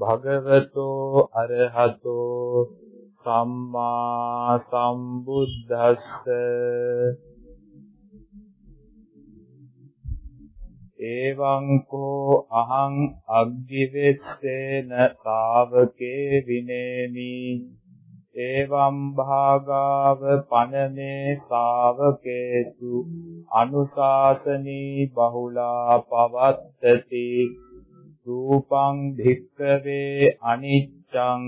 භගවතෝ අරහතෝ සම්මා සම්බුද්දස්ස. එවං කෝ අහං අග්ගිවෙස්සේන ශාවකේ විනේමි. එවං භාගාව පනමේ ශාවකේසු අනුශාසනී බහුලා පවත්තති. රූපං භික්ඛවේ අනිච්ඡං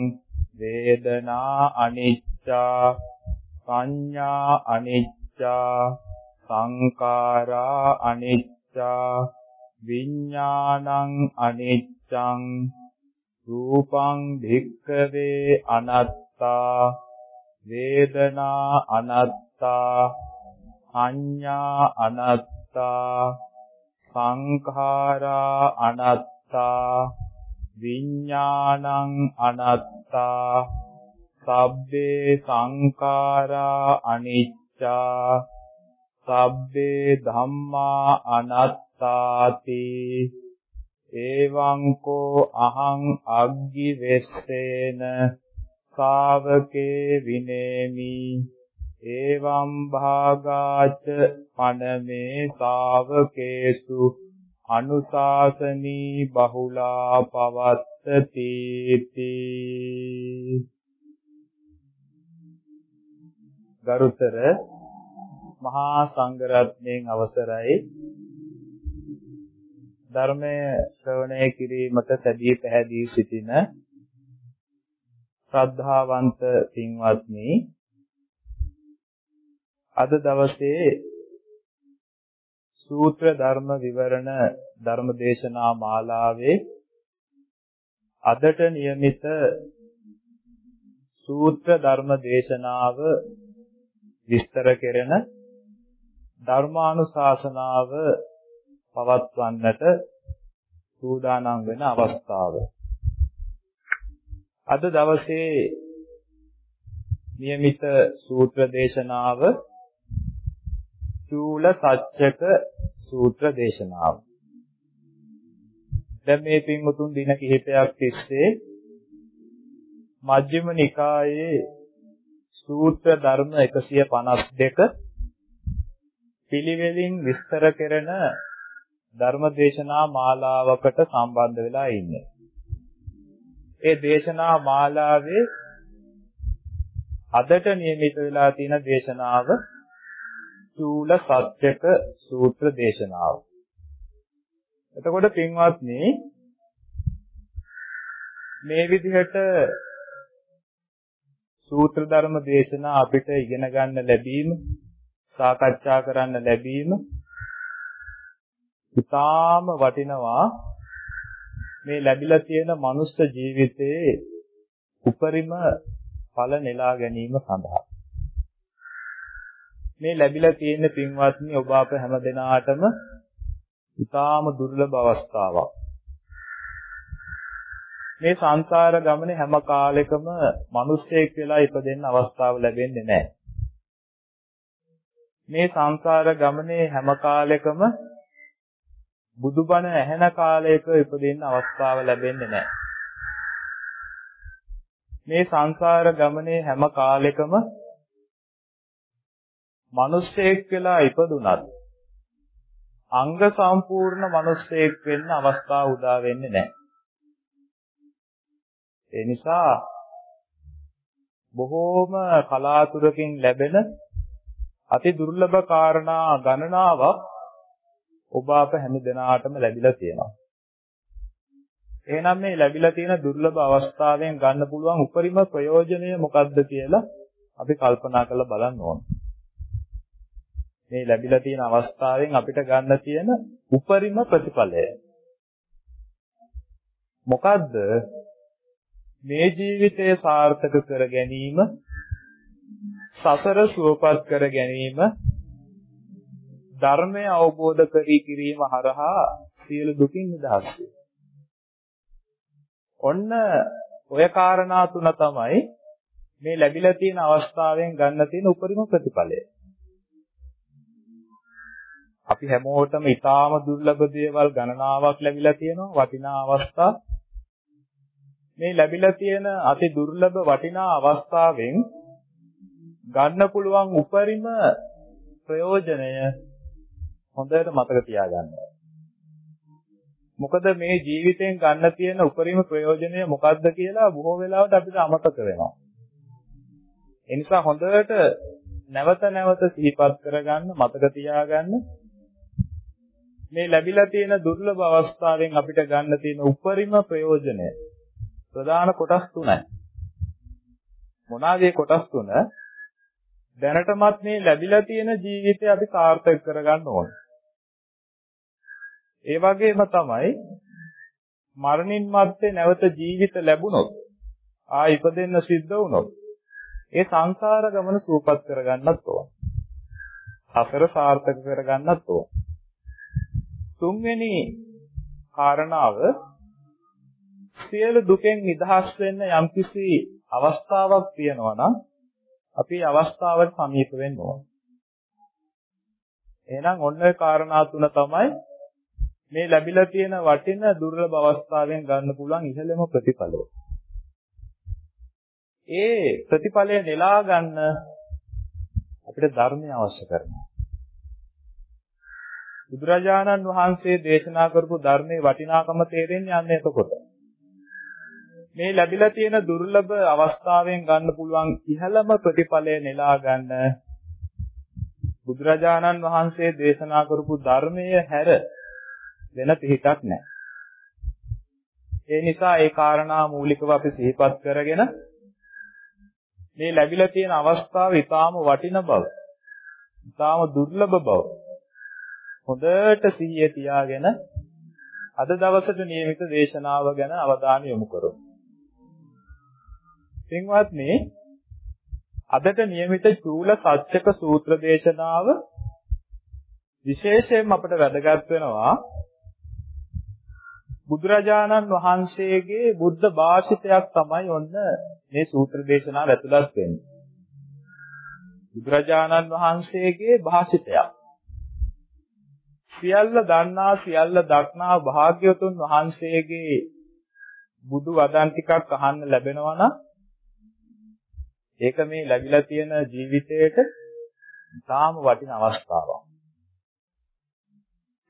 වේදනා අනිච්චා සංඥා අනිච්චා සංකාරා අනිච්චා විඥානං අනිච්චං රූපං භික්ඛවේ අනත්තා වේදනා අනත්තා සංඥා අනත්තා සංඛාරා අනත්තා විඥානං අනත්තා සබ්බේ සංඛාරා අනිච්චා සබ්බේ ධම්මා අනත්තාති එවං කෝ අහං අග්ගි වෙස්සේන ශාවකේ විනේමි එවං භාගාච පනමේ ශාවකේසු අනුශාසනී බහුලා පවත්තති ගරුතර මහා සංඝරත්නයන් අවසරයි. ධර්මය ශ්‍රවණය කිරීමට සැදී පැහැදී සිටින ශ්‍රද්ධාවන්ත පින්වත්නි අද දවසේ සූත්‍ර ධර්ම විවරණ ධර්මදේශනා මාලාවේ අදට નિયમિત සූත්‍ර ධර්ම දේශනාව විස්තර කෙරෙන ධර්මානුශාසනාව පවත්වන්නට සූදානම් වෙන අවස්ථාව. අද දවසේ નિયમિત සූත්‍ර දේශනාව චූල සත්‍යක සූත්‍ර දේශනාව. දැන් මේ පින්වතුන් දින කිහිපයක් තිස්සේ මජ්ක්‍ධිම නිකායේ සූත්‍ර ධර්ම 152 පිළිවෙලින් විස්තර කෙරෙන ධර්ම දේශනා මාලාවකට සම්බන්ධ වෙලා ඉන්නේ. ඒ දේශනා මාලාවේ අදට નિયમિત වෙලා තියෙන දේශනාව චූල සත්‍යක සූත්‍ර දේශනාව. එතකොට පින්වත්නි මේ විදිහට සූත්‍ර ධර්ම දේශනා අපිට ඉගෙන ගන්න ලැබීම සාකච්ඡා කරන්න ලැබීම ඉතාම වටිනවා මේ ලැබිලා තියෙන මනුස්ස ජීවිතයේ උපරිම ඵල නෙලා ගැනීම සඳහා මේ ලැබිලා තියෙන පින්වත්නි ඔබ අප හැම දිනාටම ඉතාම දුර්ලභ අවස්ථාවක් මේ සංසාර ගමනේ හැම කාලෙකම මිනිස්සෙක් වෙලා ඉපදෙන්න අවස්ථාව ලැබෙන්නේ නැහැ මේ සංසාර ගමනේ හැම කාලෙකම බුදුබණ ඇහෙන කාලයක ඉපදෙන්න අවස්ථාව ලැබෙන්නේ නැහැ. මේ සංසාර ගමනේ හැම කාලෙකම මිනිස්සෙක් වෙලා ඉපදුනත් අංග සම්පූර්ණ මිනිස්සෙක් වෙන්න අවස්ථාව උදා වෙන්නේ නැහැ. ඒ නිසා බොහෝම කලාතුරකින් ලැබෙන අති දුර්ලභ කාරණා ගණනාවක් ඔබ අප හැම දිනාටම ලැබිලා තියෙනවා. එහෙනම් මේ ලැබිලා තියෙන දුර්ලභ අවස්ථාවෙන් ගන්න පුළුවන් උපරිම ප්‍රයෝජනය මොකක්ද කියලා අපි කල්පනා කරලා බලන්න ඕන. මේ ලැබිලා තියෙන අවස්ථාවෙන් අපිට ගන්න තියෙන උපරිම ප්‍රතිඵලය. මොකද්ද? මේ ජීවිතය සාර්ථක කර ගැනීම සසර සුවපත් කර ගැනීම ධර්මය අවබෝධ කරී කිරීම හරහා සියලු දුකින් නිදහස් ඔන්න ඔය කාරණා තුන තමයි මේ ලැබිලා තියෙන අවස්ථාවෙන් ගන්න තියෙන උපරිම ප්‍රතිඵලය. අපි හැමෝටම ඊටාම දුර්ලභ දේවල් ගණනාවක් ලැබිලා තියෙනවා වටිනා අවස්ථා. මේ ලැබිලා තියෙන අති දුර්ලභ වටිනා අවස්ථාවෙන් ගන්න පුළුවන් උපරිම ප්‍රයෝජනය හොඳට මතක තියාගන්න. මොකද මේ ජීවිතෙන් ගන්න තියෙන උපරිම ප්‍රයෝජනය මොකක්ද කියලා බොහෝ වෙලාවට අපිට අමතක වෙනවා. ඒ නිසා හොඳට නැවත නැවත සිහිපත් කරගන්න මතක තියාගන්න මේ ලැබිලා තියෙන දුර්ලභ අවස්ථාවෙන් අපිට ගන්න තියෙන උපරිම ප්‍රයෝජනය ප්‍රධාන කොටස් තුනයි. මොනවාගේ කොටස් තුන? දැනටමත් මේ ලැබිලා තියෙන ජීවිතය අපි සාර්ථක කරගන්න ඕනේ. ඒ වගේම තමයි මරණින් මත්තේ නැවත ජීවිත ලැබුණොත් ආ ඉපදෙන්න සිද්ධ වුණොත් ඒ සංසාර ගමන සූපත් කරගන්නත් ඕන. සසර සාර්ථක කරගන්නත් ඕන. තුන්වෙනි කාරණාව සියලු දුකෙන් නිදහස් වෙන්න යම්කිසි අවස්ථාවක් තියෙනවා නම් අපි අවස්ථාවට සමීප වෙන්න ඕන. එහෙනම් ඔන්න ඔය කාරණා තුන තමයි මේ ලැබිලා තියෙන වටින දුර්ලභ අවස්ථාවෙන් ගන්න පුළුවන් ඉහළම ප්‍රතිඵලය. ඒ ප්‍රතිඵලය නෙලා ගන්න අපිට ධර්මය අවශ්‍ය කරනවා. බුදුරජාණන් වහන්සේ දේශනා කරපු ධර්මයේ වටිනාකම තේරෙන්නේ යන්නේ එතකොට. මේ ලැබිලා තියෙන දුර්ලභ අවස්ථාවෙන් ගන්න පුළුවන් ඉහළම ප්‍රතිඵලය නෙලා ගන්න බුදුරජාණන් වහන්සේ දේශනා කරපු ධර්මයේ හැර වෙන පිහිටක් නැහැ. ඒ නිසා ඒ කාරණා මූලිකව අපි සිහිපත් කරගෙන මේ ලැබිලා තියෙන අවස්ථාව ඊටාම වටින බව, ඊටාම දුර්ලභ බව හොඳට සිහිය තියාගෙන අද දවසට නියමිත දේශනාව ගැන අවධානය යොමු කරමු. පින්වත්නි අදට නියමිත චූල සත්‍යක සූත්‍ර දේශනාව විශේෂයෙන් අපට වැදගත් වෙනවා. බුදුරජාණන් වහන්සේගේ බුද්ධ භාෂිතයක් තමයි ඔන්න මේ සූත්‍ර දේශනාව ඇතුළත් වෙන්නේ. බුදුරජාණන් වහන්සේගේ භාෂිතයක්. සියල්ල දන්නා සියල්ල දක්නා භාග්‍යවතුන් වහන්සේගේ බුදු වදන් ටිකක් අහන්න ලැබෙනවා නම් ඒක මේ ලැබිලා තියෙන ජීවිතේට තාම වටින අවස්ථාවක්.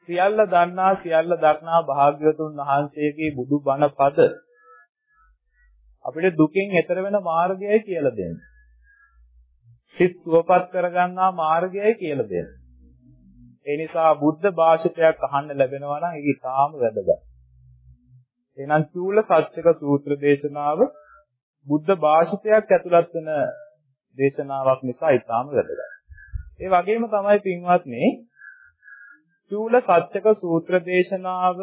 සියල්ල දන්නා සියල්ල දක්නා භාග්‍යවතුන් වහන්සේගේ බුදු බණ පද අපිට දුකින් එතර වෙන මාර්ගයයි කියලා දෙන්නේ. සිත් සුවපත් කරගන්නා මාර්ගයයි කියලා දෙන්නේ. ඒ නිසා බුද්ධ භාෂිතයක් අහන්න ලැබෙනවා නම් ඒක ඉතාම වැදගත්. එහෙනම් චූල සත්‍යක සූත්‍ර දේශනාව බුද්ධ භාෂිතයක් ඇතුළත් වෙන දේශනාවක් නිසා ඉතාම වැදගත්. ඒ වගේම තමයි පින්වත්නි චූල සත්‍යක සූත්‍ර දේශනාව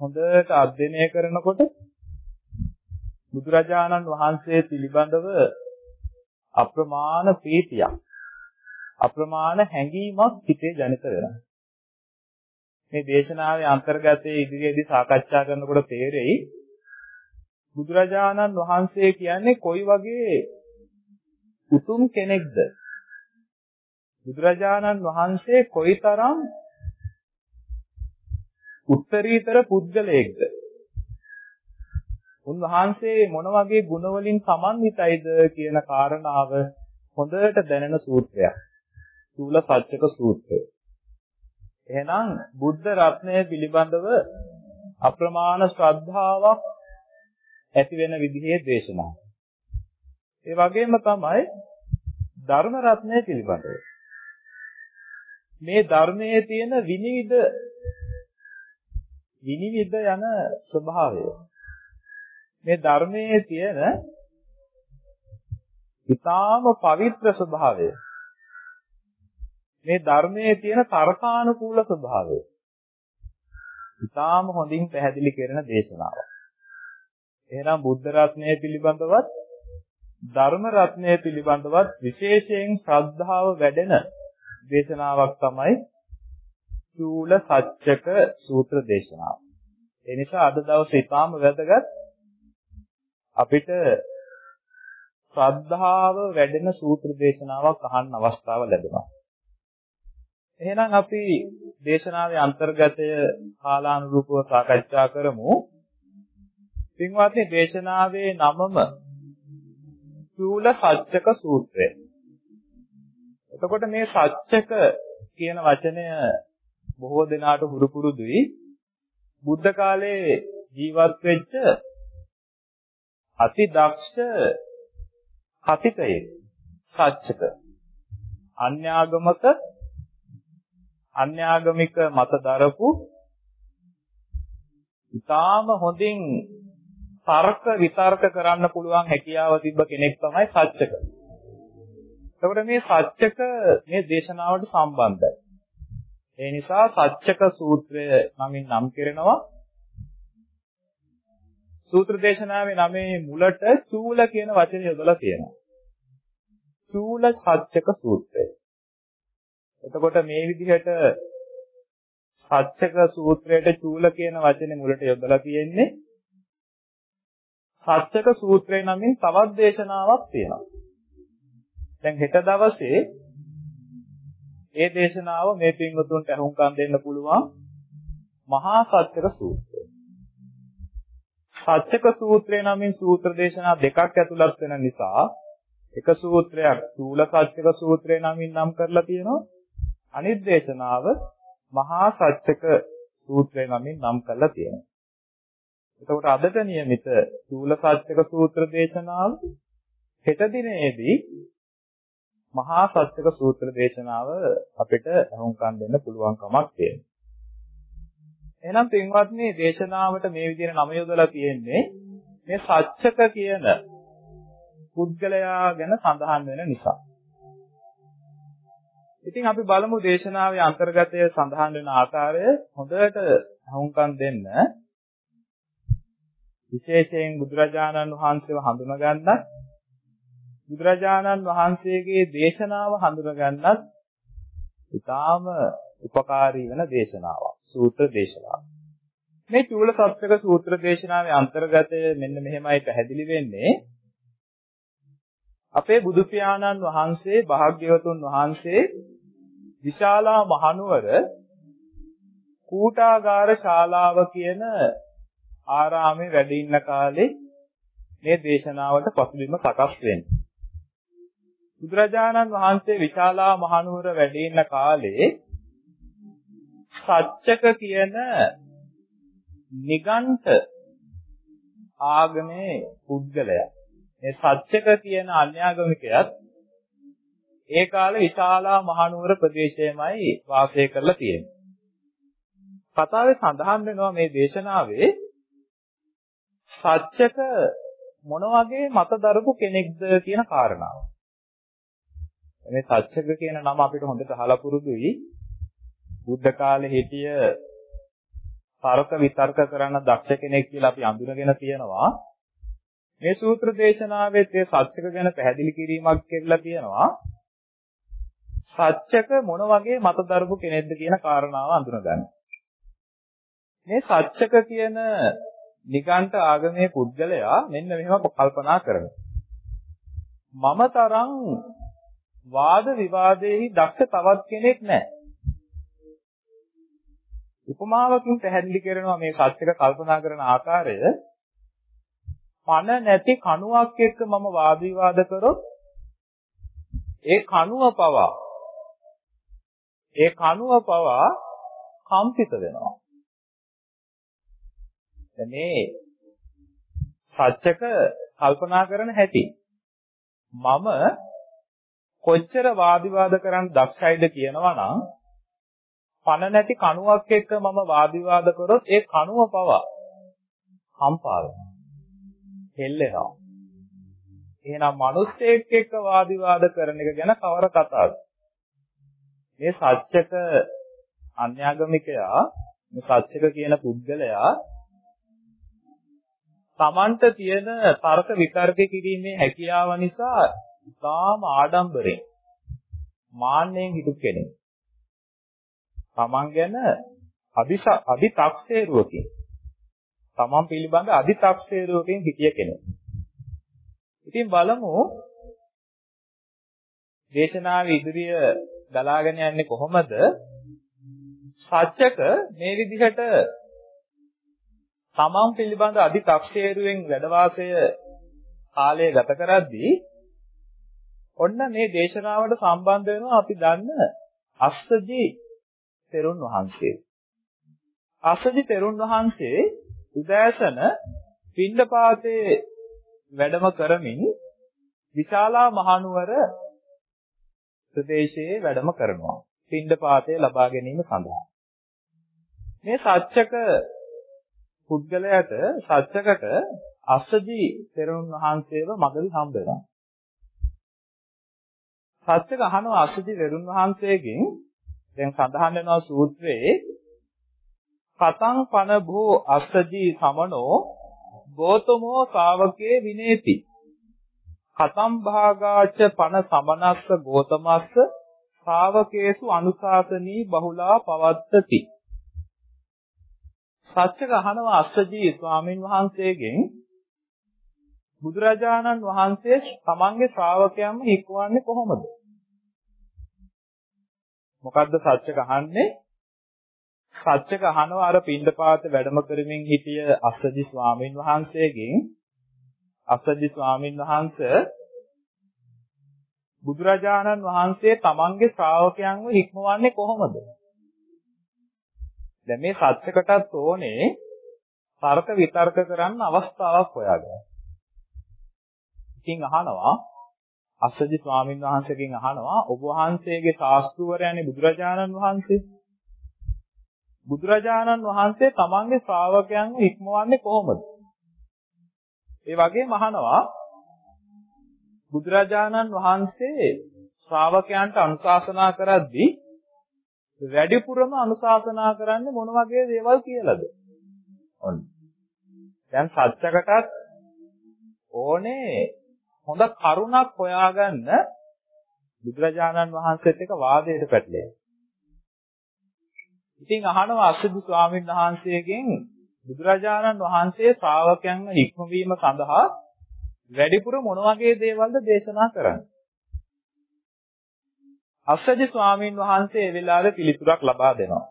හොඳට අධ්‍යයනය කරනකොට බුදුරජාණන් වහන්සේ පිළිබඳව අප්‍රමාණ ප්‍රීතියක් අප්‍රමාණ හැඟීමක් හිතේ ජනිත වෙනවා. මේ දේශනාවේ අන්තර්ගතයේ ඉදිරියේදී සාකච්ඡා කරනකොට තේරෙයි බුදුරජාණන් වහන්සේ කියන්නේ කොයි වගේ උතුම් කෙනෙක්ද බුදුරජාණන් වහන්සේ කොයිතරම් උත්තරීතර පුද්ගලයෙක්ද? උන්වහන්සේ මොන වගේ ගුණ වලින් සමන්විතයිද කියන කාරණාව හොඳට දැනෙන සූත්‍රයක්. සූල සත්‍යක සූත්‍රය. එහෙනම් බුද්ධ රත්නය පිළිබඳව අප්‍රමාණ ශ්‍රද්ධාවක් ඇති වෙන විදිහේ දේශනා. ඒ වගේම තමයි ධර්ම රත්නය පිළිබඳව. මේ ධර්මයේ තියෙන විනිවිද විනිවිද යන ස්වභාවය. මේ ධර්මයේ තියෙන ඊටාම පවිත්‍ර ස්වභාවය. මේ ධර්මයේ තියෙන තර්කානුකූල ස්වභාවය. ඊටාම හොඳින් පැහැදිලි කරන දේශනාවක්. එහෙනම් බුද්ධ රත්නය පිළිබඳවත් ධර්ම රත්නය පිළිබඳවත් විශේෂයෙන් ශ්‍රද්ධාව වැඩෙන දේශනාවක් තමයි චූල සත්‍යක සූත්‍ර දේශනාව. ඒ නිසා අද දවසේ ඊටාම වැදගත් අපිට ශ්‍රද්ධාව වැඩෙන සූත්‍ර දේශනාවක් අහන්න අවස්ථාව ලැබෙනවා. එහෙනම් අපි දේශනාවේ අන්තර්ගතය කාලානුරූපව සාකච්ඡා කරමු. පින්වත්නි දේශනාවේ නමම චූල සත්‍යක සූත්‍රය. එතකොට මේ සත්‍යක කියන වචනය බොහෝ දෙනාට හුරු පුරුදුයි. බුද්ධ කාලේ ජීවත් වෙච්ච අති දක්ෂ කතිකයෙක් සත්‍යක අන්‍යාගමක අන්‍යාගමික මත දරපු ඊටාම හොඳින් තර්ක විතර්ක කරන්න පුළුවන් හැකියාව තිබ්බ කෙනෙක් තමයි සත්‍යක. එතකොට මේ සත්‍යක මේ දේශනාවට සම්බන්ධයි. ඒ නිසා සත්‍යක සූත්‍රය නමින් නම් කරනවා. සූත්‍ර දේශනාවේ නමේ මුලට චූල කියන වචනේ යොදලා තියෙනවා. චූල සත්‍යක සූත්‍රය. එතකොට මේ විදිහට සත්‍යක සූත්‍රයට චූල කියන වචනේ මුලට යොදලා තියෙන්නේ සත්‍යක සූත්‍රය නමින් තවත් දේශනාවක් තියෙනවා. දැන් හෙට දවසේ ඒ දේශනාව මේ පින්වතුන්ට අහුම්කම් දෙන්න පුළුවන් මහා සත්‍යක සූත්‍රය. සත්‍යක සූත්‍රය නමින් සූත්‍ර දේශනා දෙකක් ඇතුළත් වෙන නිසා එක සූත්‍රයක් චූල සත්‍යක සූත්‍රය නමින් නම් කරලා තියෙනවා. අනිත් දේශනාව මහා සත්‍යක සූත්‍රය නමින් නම් කරලා තියෙනවා. එතකොට අදට નિયમિત චූල සත්‍යක සූත්‍ර දේශනාව හෙට දිනේදී මහා සත්‍යක සූත්‍ර දේශනාව අපිට අහුම්කම් දෙන්න පුළුවන් කමක් තියෙනවා. එහෙනම් පින්වත්නි දේශනාවට මේ විදිහට නම යොදලා තියෙන්නේ මේ සත්‍යක කියන පුද්ගලයා ගැන සඳහන් වෙන නිසා. ඉතින් අපි බලමු දේශනාවේ අන්තර්ගතය සඳහන් වෙන ආකාරය හොඳට අහුම්කම් දෙන්න. විශේෂයෙන් බුදුරජාණන් වහන්සේව හඳුනා ගන්නත් බුදුරජාණන් වහන්සේගේ දේශනාව හඳුනා ගන්නත් ඉතාම උපකාරී වෙන දේශනාවක් සූත්‍ර දේශනාවක් මේ චූල සත්‍යක සූත්‍ර දේශනාවේ අන්තර්ගතය මෙන්න මෙහෙමයි පැහැදිලි වෙන්නේ අපේ බුදු පියාණන් වහන්සේ භාග්‍යවතුන් වහන්සේ විශාලා මහනුවර කූටාගාර ශාලාව කියන ආරාමේ වැඩ ඉන්න කාලේ මේ දේශනාවට පසුබිම සකස් වෙන්නේ. බුදුරජාණන් වහන්සේ විශාලා මහනුවර වැඩ ඉන්න කාලේ සත්‍යක කියන නිගණ්ඨ ආගමේ පුද්ගලයා. මේ සත්‍යක කියන අන්‍යාගමිකයත් ඒ කාලේ විශාලා මහනුවර ප්‍රදේශයේමයි වාසය කරලා තියෙන්නේ. කතාවේ සඳහන් වෙනවා මේ දේශනාවේ සත්‍යක මොන වගේ මත දරපු කෙනෙක්ද කියන කාරණාව. මේ සත්‍යක කියන නම අපිට හොඳට අහලා පුරුදුයි. බුද්ධ කාලේ හිටිය තර්ක විතර්ක කරන දක්ෂ කෙනෙක් කියලා අපි අඳුනගෙන තියෙනවා. මේ සූත්‍ර දේශනාවෙත් ඒ සත්‍යක ගැන පැහැදිලි කිරීමක් කෙරලා තියෙනවා. සත්‍යක මොන වගේ මත දරපු කෙනෙක්ද කියන කාරණාව අඳුනගන්න. මේ සත්‍යක කියන නිකාන්ත ආගමේ පුද්ගලයා මෙන්න මෙහෙම කල්පනා කරනවා. මම තරම් වාද විවාදෙහි දක්ෂ තවත් කෙනෙක් නැහැ. උපමාවකින් පැහැදිලි කරනවා මේ සත්‍යක කල්පනා කරන ආකාරය පණ නැති කණුවක් එක්ක මම වාද විවාද කරොත් ඒ කණුව පවා ඒ කණුව පවා කම්පිත වෙනවා. මේ සත්‍යක කල්පනා කරන හැටි. මම කොච්චර වාදිවාද කරන්න දක්ෂයිද කියනවා නම් පණ නැති කණුවක් එක්ක මම වාදිවාද කරොත් ඒ කණුව පවා කම්පා වෙනවා. හෙල්ලෙනවා. එහෙනම් මිනිස්සෙක් එක්ක වාදිවාද කරන එක ගැන කවර කතාවද? මේ සත්‍යක අන්‍යාගමිකයා මේ සත්‍යක කියන පුද්ගලයා Tamanට තියෙන තර්ක විතර්ක කිරීමේ හැකියාව නිසා ඉතාම ආඩම්බරෙන් මාන්නෙන් හිටු කෙනෙක්. Taman ගැන අදි탁සේරුවකින් Taman පිළිබඳ අදි탁සේරුවකින් හිටිය කෙනෙක්. ඉතින් බලමු දේශනාවේ ඉදිරිය ගලාගෙන යන්නේ කොහොමද? සත්‍යක මේ විදිහට තමන් පිළිබඳ අධිතක්ෂේරුවෙන් වැඩ වාසය කාලය ගත කරද්දී ඔන්න මේ දේශනාවට සම්බන්ධ වෙනවා අපි දන්න අස්සජී තෙරුන් වහන්සේ. අස්සජී තෙරුන් වහන්සේ උදෑසන පින්ඩපාතේ වැඩම කරමින් විශාලා මහනුවර ප්‍රදේශයේ වැඩම කරනවා. පින්ඩපාතය ලබා ගැනීම සඳහා. මේ සත්‍යක පුද්ගලයාට සත්‍යකට අස්සජී තෙරුන් වහන්සේව මගදී හම්බ වෙනවා. සත්‍යක අහනවා අස්සජී තෙරුන් වහන්සේගෙන් දැන් සඳහන් වෙනවා සූත්‍රයේ කතං පන භෝ අස්සජී සමනෝ ගෝතමෝ ශාවකේ විනේති කතම් භාගාච පන සමනස්ස ගෝතමස්ස ශාවකේසු අනුශාසනී බහුලා පවත්තති සත්‍යක අහනවා අස්සජී ස්වාමින් වහන්සේගෙන් බුදුරජාණන් වහන්සේ තමන්ගේ ශ්‍රාවකයන්ම හික්වන්නේ කොහොමද? මොකද්ද සත්‍යක අහන්නේ? සත්‍යක අහනවා අර පින්ඩපාත වැඩම කරමින් හිටිය අස්සජි ස්වාමින් වහන්සේගෙන් අස්සජි ස්වාමින් වහන්සේ බුදුරජාණන් වහන්සේ තමන්ගේ ශ්‍රාවකයන්ව හික්මවන්නේ කොහොමද? දැන් මේ සත්‍යකටත් ඕනේ තර්ක විතර්ක කරන්න අවස්ථාවක් හොයාගන්න. ඉතින් අහනවා අස්සජි ස්වාමීන් වහන්සේගෙන් අහනවා ඔබ වහන්සේගේ ශාස්ත්‍රවරයනේ බුදුරජාණන් වහන්සේ. බුදුරජාණන් වහන්සේ තමන්ගේ ශ්‍රාවකයන්ව ඉක්මවන්නේ කොහොමද? ඒ වගේම අහනවා බුදුරජාණන් වහන්සේ ශ්‍රාවකයන්ට අනුශාසනා කරද්දී වැඩිපුරම අනුශාසනා කරන්නේ මොන වගේ දේවල් කියලාද? ඔන්න. දැන් සත්‍යකටත් ඕනේ හොඳ කරුණක් හොයාගන්න බුදුරජාණන් වහන්සේත් එක්ක වාදයට පැටලෙන්න. ඉතින් අහනවා අසුදු ස්වාමීන් වහන්සේගෙන් බුදුරජාණන් වහන්සේ ශ්‍රාවකයන්ව හික්මවීම සඳහා වැඩිපුර මොන වගේ දේවල්ද දේශනා කරන්නේ? අස්සජි ස්වාමීන් වහන්සේ ඒ වෙලාවේ පිළිතුරක් ලබා දෙනවා.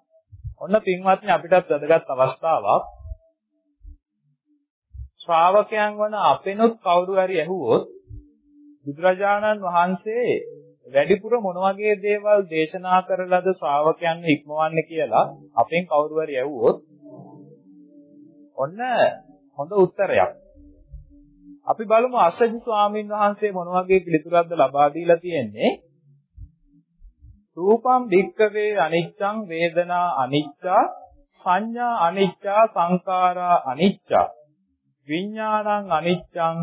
ඔන්න පින්වත්නි අපිටත් වැදගත් අවස්ථාවක්. ශ්‍රාවකයන් වන අපෙනුත් කවුරු හරි ඇහුවොත් බුදුරජාණන් වහන්සේ වැඩිපුර මොන වගේ දේවල් දේශනා කරලාද ශ්‍රාවකයන් ඉක්මවන්නේ කියලා අපෙන් කවුරු හරි ඇහුවොත් ඔන්න හොඳ උත්තරයක්. අපි බලමු අස්සජි ස්වාමීන් වහන්සේ මොන වගේ පිළිතුරක්ද ලබා දීලා තියෙන්නේ. රූපම් භික්කවේ අනිච්ඡං වේදනා අනිච්චා සංඥා අනිච්චා සංකාරා අනිච්චා විඥානං අනිච්ඡං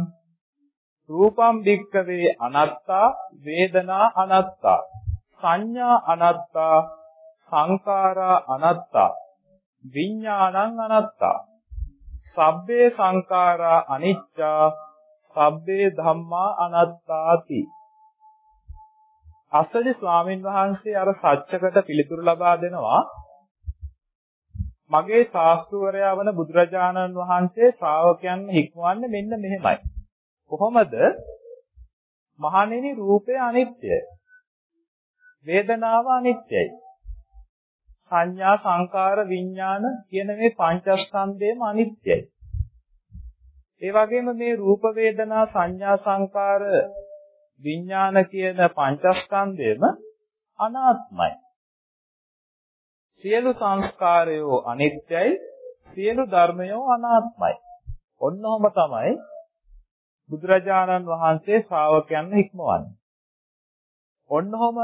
රූපම් භික්කවේ අනත්තා වේදනා අනත්තා සංඥා අනත්තා සංකාරා අනත්තා විඥානං අනත්තා සබ්බේ සංකාරා අනිච්චා සබ්බේ ධම්මා අනත්තාති අස්සජි ස්වාමින් වහන්සේ අර සත්‍යකට පිළිතුරු ලබා දෙනවා මගේ ශාස්ත්‍රවරයා වන බුදුරජාණන් වහන්සේ ශ්‍රාවකයන් හික්මවන්නේ මෙන්න මෙහෙමයි. කොහොමද? මහණෙනි රූපය අනිත්‍යයි. වේදනාව අනිත්‍යයි. සංඥා සංකාර විඥාන කියන මේ පංචස්කන්ධයම අනිත්‍යයි. ඒ වගේම මේ රූප වේදනා සංඥා සංකාර විඥාන කියන පංචස්කන්ධයම අනාත්මයි. සියලු සංස්කාරයෝ අනිත්‍යයි, සියලු ධර්මයෝ අනාත්මයි. ඔන්නෝම තමයි බුදුරජාණන් වහන්සේ ශ්‍රාවකයන් හික්මවන්නේ. ඔන්නෝම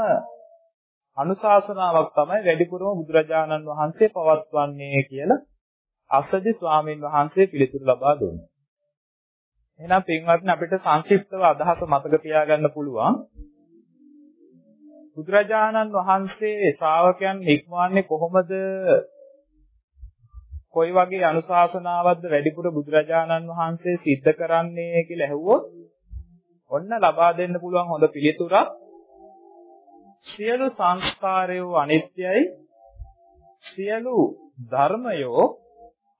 අනුශාසනාවක් තමයි වැඩිපුරම බුදුරජාණන් වහන්සේ පවත්වන්නේ කියලා අසදි ස්වාමීන් වහන්සේ පිළිතුරු ලබා දුන්නා. එහෙනම් පින්වත්නි අපිට සංක්ෂිප්තව අදහස මතක තියාගන්න පුළුවන්. බුදුරජාණන් වහන්සේ ශ්‍රාවකයන් හික්මවන්නේ කොහොමද? කොයි වගේ අනුශාසනාවක්ද වැඩිපුර බුදුරජාණන් වහන්සේ සිද්ධ කරන්නේ කියලා ඇහුවොත් ඔන්න ලබා දෙන්න පුළුවන් හොඳ පිළිතුරක් සියලු සංස්කාරයෝ අනිත්‍යයි සියලු ධර්මයෝ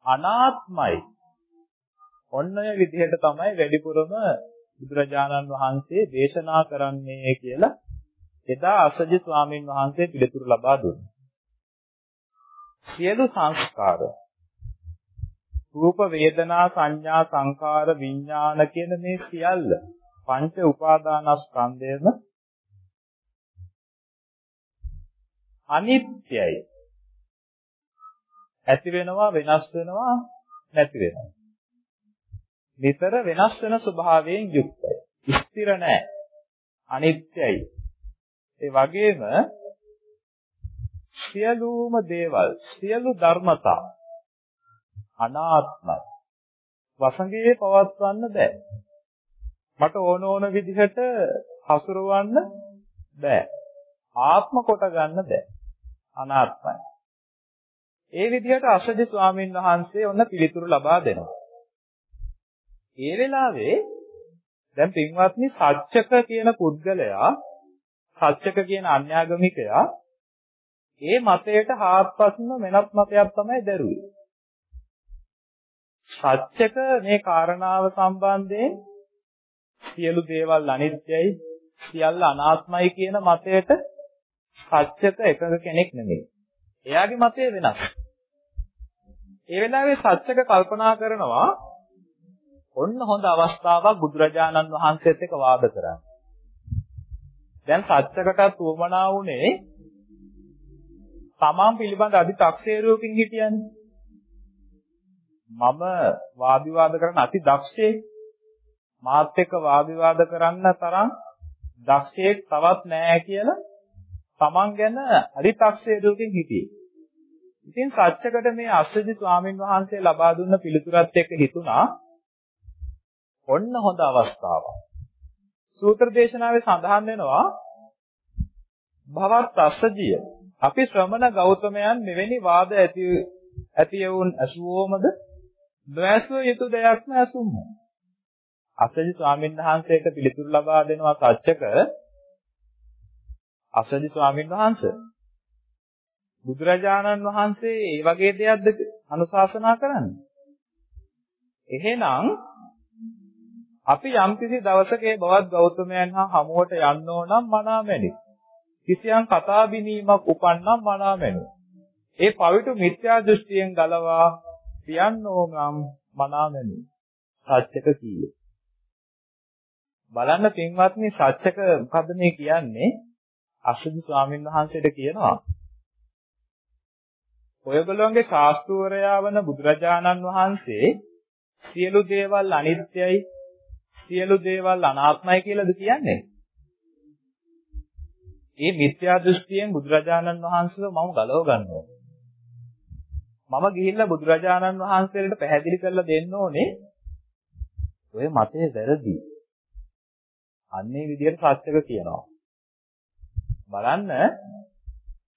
අනාත්මයි ඔන්න ඔය විදිහට තමයි වැඩිපුරම බුදුරජාණන් වහන්සේ දේශනා කරන්නේ කියලා එදා අසජි ස්වාමීන් වහන්සේ පිළිතුරු ලබා දුන්නා. සියලු සංස්කාර රූප වේදනා සංඥා සංකාර විඥාන කියන මේ සියල්ල පංච උපාදානස්කන්ධයම අනිත්‍යයි. ඇති වෙනවා වෙනස් වෙනවා නැති වෙනවා. නිතර වෙනස් වෙන ස්වභාවයෙන් යුක්තයි. ස්ථිර නැහැ. අනිත්‍යයි. ඒ වගේම සියලුම දේවල් සියලු ධර්මතා අනාත්මයි. වසඟේ පවත්වන්න බෑ. මට ඕන ඕන විදිහට හසුරවන්න බෑ. ආත්ම කොට ගන්න බෑ. අනාත්මයි. ඒ විදිහට අසජි ස්වාමීන් වහන්සේ ඔන්න පිළිතුරු ලබා දෙනවා. ඒ වෙලාවේ දැන් පින්වත්නි සත්‍යක කියන පුද්ගලයා සත්‍යක කියන අන්‍යාගමිකයා ඒ මතයට හාත්පසින්ම වෙනත් මතයක් තමයි දරුවේ. සත්‍යක මේ කාරණාව සම්බන්ධයෙන් සියලු දේවල් අනිත්‍යයි සියල්ල අනාත්මයි කියන මතයට සත්‍යක එකඟ කෙනෙක් නෙමෙයි. එයාගේ මතය වෙනස්. ඒ වෙලාවේ සත්‍යක කල්පනා කරනවා ඔන්න හොඳ අවස්ථාවක් බුදුරජාණන් වහන්සේත් එක්ක වාද කරන්න. දැන් සත්‍යකටත් උවමනා වුණේ තමන් පිළිබඳ අදි තක්සේරුවකින් හිටියන්නේ. මම වාද විවාද කරන අති දක්ෂයෙක්. මාත් එක්ක වාද විවාද කරන්න තරම් දක්ෂයෙක් තවත් නැහැ කියලා තමන් ගැන අදි තක්සේරුවකින් හිටියේ. ඉතින් සත්‍යකට මේ අස්සජි ස්වාමින් වහන්සේ ලබා දුන්න පිළිතුරත් එක්ක හිතුණා ඔන්න හොඳ අවස්ථාවක්. සූත්‍ර දේශනාවේ සඳහන් වෙනවා භවත් අස්සජිය අපි ශ්‍රමණ ගෞතමයන් මෙවැනි වාද ඇති ඇති වුන් අසුවෝමද නොඇසුව යුතු දෙයක්ම අසුම්ම. අස්සජි ස්වාමීන් වහන්සේට පිළිතුරු ලබා දෙනවා සත්‍යක අස්සජි ස්වාමීන් වහන්සේ බුදුරජාණන් වහන්සේ ඒ වගේ දෙයක්ද අනුශාසනා කරන්නේ. එහෙනම් අපි යම්කිසි දවසක ඒ බවත් ගෞතමයන් හා හමුවට යන්න ඕනම් මනාමැනි. කිසියම් කතා බිනීමක් උපන්නම් මනාමැනි. ඒ පවිතු මිත්‍යා දෘෂ්ටියෙන් ගලවා පියන්න ඕනම් මනාමැනි. සත්‍යක කීයේ. බලන්න පින්වත්නි සත්‍යක මොකද්ද මේ කියන්නේ? අසුදු ස්වාමීන් වහන්සේට කියනවා ඔයගොල්ලෝගේ ශාස්ත්‍රවරයා වන බුදුරජාණන් වහන්සේ සියලු දේවල් අනිත්‍යයි සියලු දේවල් අනාත්මයි කියලාද කියන්නේ? මේ මිත්‍යා දෘෂ්ටියෙන් බුදුරජාණන් වහන්සේව මම ගලව ගන්නවා. මම ගිහිල්ලා බුදුරජාණන් වහන්සේට පැහැදිලි කරලා දෙන්න ඕනේ ඔය මතය වැරදි. අන්නේ විදිහට සත්‍යක කියනවා. බලන්න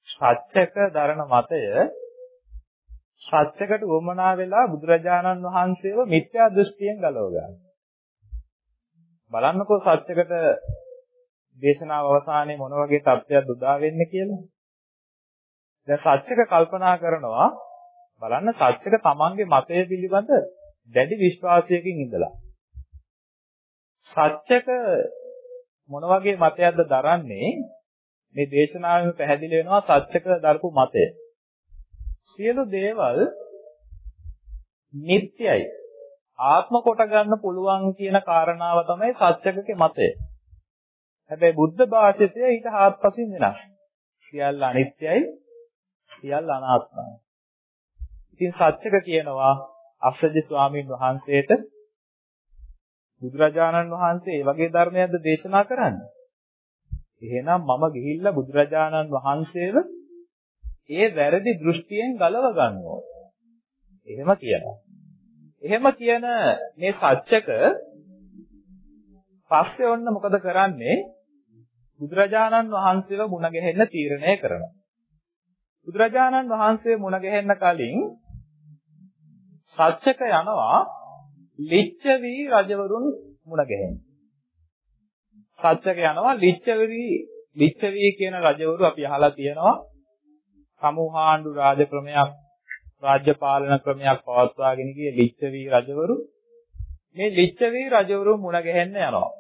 සත්‍යක දරන මතය සත්‍යකට වමනා වෙලා බුදුරජාණන් වහන්සේව මිත්‍යා දෘෂ්ටියෙන් ගලව ගන්නවා. බලන්නකෝ සත්‍යකට දේශනාව අවසානයේ මොන වගේ තත්ත්වයක් උදා වෙන්නේ කියලා. දැන් සත්‍යක කල්පනා කරනවා බලන්න සත්‍යක තමන්ගේ මතය පිළිබඳ දැඩි විශ්වාසයකින් ඉඳලා. සත්‍යක මොන වගේ මතයක්ද දරන්නේ මේ දේශනාවෙම පැහැදිලි වෙනවා සත්‍යක දරපු මතය. සියලු දේවල් නිට්ටයයි ආත්ම කොට ගන්න පුළුවන් කියන කාරණාව තමයි සත්‍යකගේ මතය. හැබැයි බුද්ධ භාෂිතය ඊට හාත්පසින් වෙනස්. සියල්ල අනිත්‍යයි, සියල්ල අනාත්මයි. ඉතින් සත්‍යක කියනවා අස්සජි ස්වාමීන් වහන්සේට බුදුරජාණන් වහන්සේ ඒ වගේ ධර්මයක්ද දේශනා කරන්නේ? එහෙනම් මම ගිහිල්ලා බුදුරජාණන් වහන්සේව ඒ වැරදි දෘෂ්ටියෙන් ගලව ගන්නවා. එහෙම කියනවා. එහෙම කියන මේ සත්‍යක පස්සේ ඔන්න මොකද කරන්නේ? බුදුරජාණන් වහන්සේව මුණ ගැහෙන්න තීරණය කරනවා. බුදුරජාණන් වහන්සේ මුණ ගැහෙන්න කලින් සත්‍යක යනවා ලිච්ඡවි රජවරුන් මුණ ගැහෙන්න. සත්‍යක යනවා ලිච්ඡවි ලිච්ඡවි කියන රජවරු අපි අහලා තියෙනවා සමුහාණ්ඩු රාජ ක්‍රමයක් රාජ්‍ය පාලන ක්‍රමයක් පවත්වාගෙන ගිය ලිච්ඡවි රජවරු මේ ලිච්ඡවි රජවරු මුණ ගැහෙන්න යනවා.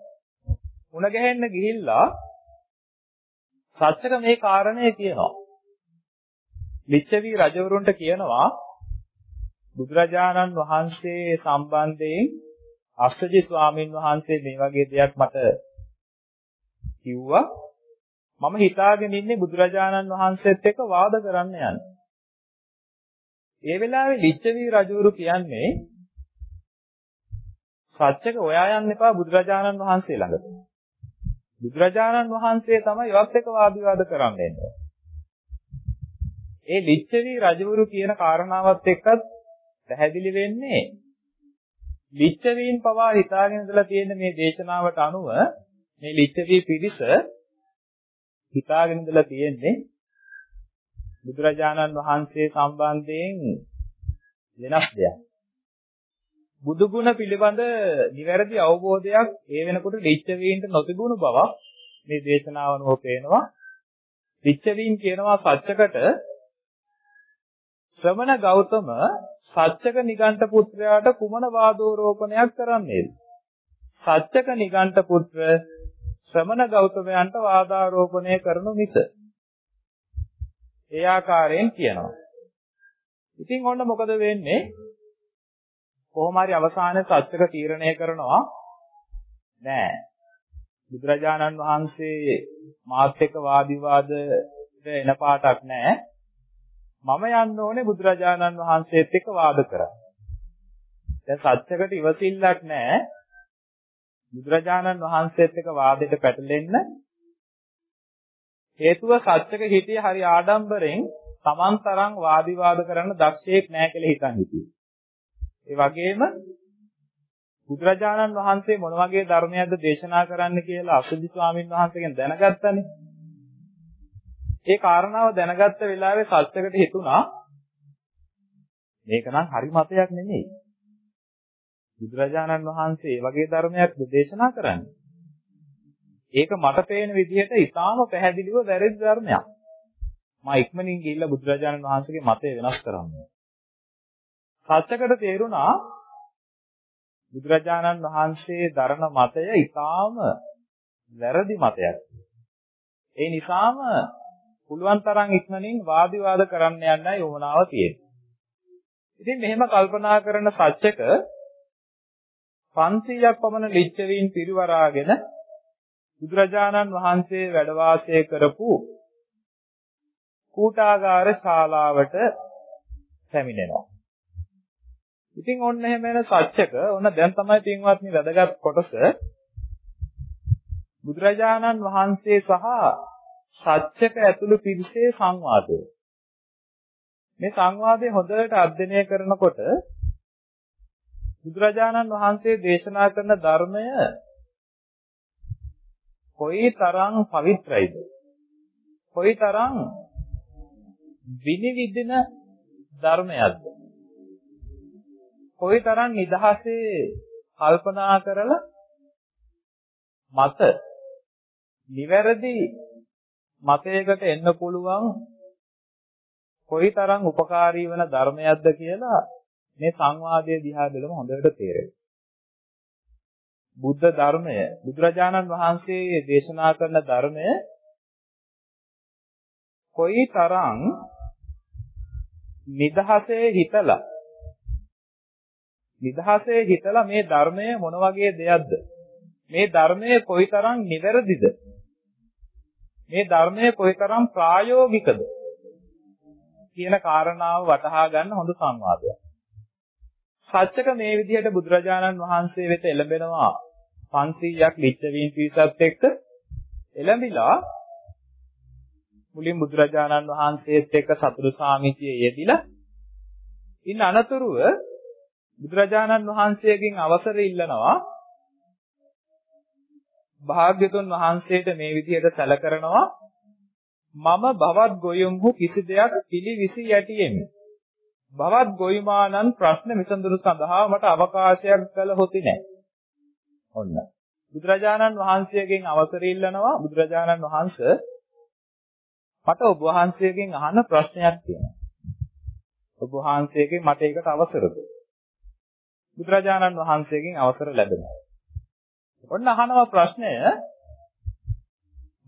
මුණ ගැහෙන්න ගිහිල්ලා සත්‍යක මේ කාරණය කියනවා. ලිච්ඡවි රජවරුන්ට කියනවා බුදුරජාණන් වහන්සේ සම්බන්ධයෙන් අස්සජි ස්වාමින් වහන්සේ මේ වගේ දෙයක් මට කිව්වා මම හිතාගෙන ඉන්නේ බුදුරජාණන් වහන්සේත් එක්ක වාද කරන්න යන්න. ඒ වෙලාවේ ලිච්ඡවි රජවරු කියන්නේ සත්‍යක ඔයා යන්න එපා බුදුරජාණන් වහන්සේ ළඟට. බුදුරජාණන් වහන්සේ තමයි ඒවත් එක්ක වාද විවාද කරන්න එන්නේ. ඒ ලිච්ඡවි රජවරු කියන කාරණාවත් එක්කත් පැහැදිලි වෙන්නේ ලිච්ඡවීන් පවා හිතාගෙන ඉඳලා තියෙන මේ දේශනාවට අනුව මේ ලිච්ඡවී පිරිස හිතාගෙන ඉඳලා තියෙන්නේ බුදුරජාණන් වහන්සේ සම්බන්ධයෙන් වෙනස් දෙයක්. බුදු ගුණ පිළිබඳ නිවැරදි අවබෝධයක් ඒ වෙනකොට ලිච්ඡවීන්ට නොතිබුණු බවක් මේ දේශනාව අනුව පේනවා. ලිච්ඡවීන් කියනවා සත්‍යකට ශ්‍රමණ ගෞතම සත්‍යක නිගණ්ඨ පුත්‍රයාට කුමන වාදෝරෝපණයක් කරන්නේද? සත්‍යක නිගණ්ඨ පුත්‍ර ශ්‍රමණ ගෞතමයන්ට වාදාරෝපණය කරනු මිස. ඒ ආකාරයෙන් කියනවා. ඉතින් ඔන්න මොකද වෙන්නේ? කොහොම හරි අවසානයේ සත්‍යක තීරණය කරනවා නෑ. බුදුරජාණන් වහන්සේ මාත් එක්ක වාද විවාදයට එන පාටක් නෑ. මම යන්න ඕනේ බුදුරජාණන් වහන්සේත් එක්ක වාද කරන්න. දැන් සත්‍යකට ඉවසිල්ලක් නැහැ. බුදුරජාණන් වහන්සේත් එක්ක වාදෙට පැටලෙන්න හේතුව සත්‍යක හිතේ හරි ආඩම්බරෙන් Taman තරම් වාදි වාද කරන්න දක්ෂයෙක් නැහැ කියලා හිතන් හිටියේ. ඒ වගේම බුදුරජාණන් වහන්සේ මොන වගේ ධර්මයක්ද දේශනා කරන්න කියලා අසුදි ස්වාමීන් වහන්සේගෙන් දැනගත්තනේ. ඒ කාරණාව දැනගත්ත වෙලාවේ සත්‍යකට හිතුණා මේක නම් හරි මතයක් නෙමෙයි. බුදුරජාණන් වහන්සේ මේ වගේ ධර්මයක් දේශනා කරන්නේ. ඒක මට පේන විදිහට ඊටාම පැහැදිලිව වැරදි ධර්මයක්. මා ඉක්මනින් ගිහිල්ලා බුදුරජාණන් වහන්සේගේ මතය වෙනස් කරන්නේ. සත්‍යකට තේරුණා බුදුරජාණන් වහන්සේ දරන මතය ඊටාම වැරදි මතයක්. ඒ නිසාම පුළුවන් තරම් ඉක්මනින් වාද විවාද කරන්න යන්නයි යොමනාව තියෙන්නේ. ඉතින් මෙහෙම කල්පනා කරන සත්‍යක 500ක් පමණ ලිච්ඡවීන් පිරිවරාගෙන බුදුරජාණන් වහන්සේ වැඩ වාසය කරපු කූටාගාර ශාලාවට පැමිණෙනවා. ඉතින් ඔන්න එහෙම වෙන සත්‍යක ඔන්න දැන් තමයි පින්වත්නි වැදගත් කොටස බුදුරජාණන් වහන්සේ සහ සත්‍යක ඇතුළු පිරිසේ සංවාදය. මේ සංවාදය හොඳට අධ්‍යයනය කරනකොට බුදුරජාණන් වහන්සේ දේශනා කරන ධර්මය කොයි තරම් පවිත්‍රයිද? කොයි තරම් විනිවිදින ධර්මයක්ද? කොයි තරම් නිදහසේ කල්පනා කරලා මත නිවැරදි මතයකට එන්න පුළුවන් කොයිතරම් ಉಪකාරී වෙන ධර්මයක්ද කියලා මේ සංවාදයේ දිහා බලම හොඳට තේරෙනවා. බුද්ධ ධර්මය බුදුරජාණන් වහන්සේ දේශනා කරන ධර්මය කොයිතරම් නිදහසේ හිතලා නිදහසේ හිතලා මේ ධර්මය මොන වගේ දෙයක්ද මේ ධර්මය කොයිතරම් නිවැරදිද මේ ධර්මය කොයිතරම් ප්‍රායෝගිකද කියන කාරණාව වටහා ගන්න හොඳ සංවාදයක්. සත්‍යක මේ විදිහට බුදුරජාණන් වහන්සේ වෙත එළඹෙනවා. 500ක් ලිච්ඡවීන් පිරිසත් එක්ක එළඹිලා මුලින් බුදුරජාණන් වහන්සේත් එක්ක සතුරු සාමිතියේ යෙදිලා ඉන්න අනතුරුව බුදුරජාණන් වහන්සේගෙන් අවසර ඉල්ලනවා භාග්‍යතුන් වහන්සේට මේ විදිහට සැලකරනවා. මම භවත් ගොයුම්හු කිසි දෙයක් පිළිවිසි යටියෙමි. භවත් ගොයිමානන් ප්‍රශ්න විසඳුරු සඳහා මට අවකාශයක් කළ හොති නැහැ. ඔන්න. බුදුරජාණන් වහන්සේගෙන් අවසර ඉල්ලනවා බුදුරජාණන් වහන්සේ මට ඔබ වහන්සේගෙන් අහන්න ප්‍රශ්නයක් තියෙනවා. ඔබ වහන්සේගෙන් මට ඒකට අවසරද? බුදුරජාණන් වහන්සේගෙන් අවසර ලැබෙනවා. ඔන්න අහනවා ප්‍රශ්නය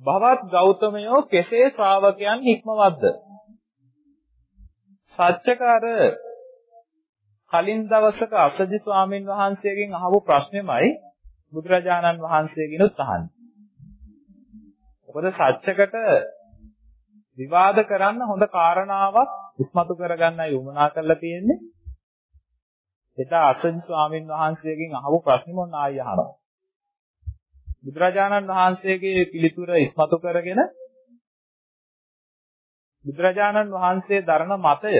භවත් ගෞතමයෝ කෙසේ ශ්‍රාවකයන් හික්මවද්ද? සත්‍යකාර කලින් දවසක අසජි ස්වාමීන් වහන්සේගෙන් අහපු ප්‍රශ්නෙමයි බුදුරජාණන් වහන්සේගෙනුත් අහන්නේ. මොකද සත්‍යකට විවාද කරන්න හොඳ කාරණාවක් ඉස්මතු කරගන්නයි උමනා කරලා තියෙන්නේ. එදා අසජි ස්වාමීන් වහන්සේගෙන් අහපු ප්‍රශ්නෙ මොන ආයි අහනවා. බුදුරජාණන් වහන්සේගේ පිළිතුර ඉස්මතු කරගෙන බුදුරජාණන් වහන්සේ දරන මතය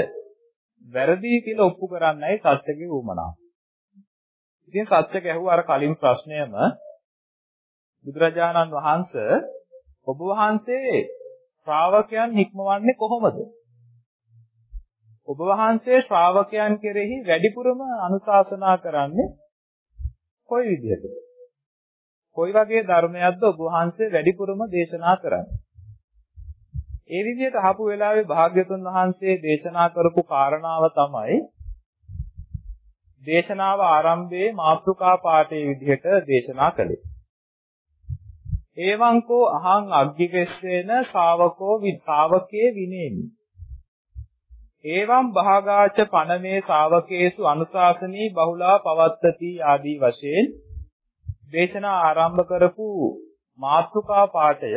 වැරදි කියලා ඔප්පු කරන්නයි සත්‍යගේ උමනාව. ඉතින් සත්‍යක ඇහුවා අර කලින් ප්‍රශ්නයම බුදුරජාණන් වහන්සේ ඔබ වහන්සේ ශ්‍රාවකයන් හික්මවන්නේ කොහොමද? ඔබ වහන්සේ ශ්‍රාවකයන් කෙරෙහි වැඩිපුරම අනුශාසනා කරන්නේ කොයි විදිහටද? කොයි වගේ ධර්මයක්ද ඔබ වහන්සේ වැඩිපුරම දේශනා කරන්නේ? ඒ විදිහට අහපු වෙලාවේ භාග්‍යතුන් වහන්සේ දේශනා කරපු කාරණාව තමයි දේශනාව ආරම්භයේ මාතෘකා පාඨයේ විදිහට දේශනා කළේ. එවංකෝ අහං අග්ගිකස්සේන ශාවකෝ විතාවකේ විනේමි. එවං භාගාච පනමේ ශාවකේසු අනුශාසනී බහුලා පවත්තති ආදී වශයෙන් දේශනා ආරම්භ කරපු මාතෘකා පාඨය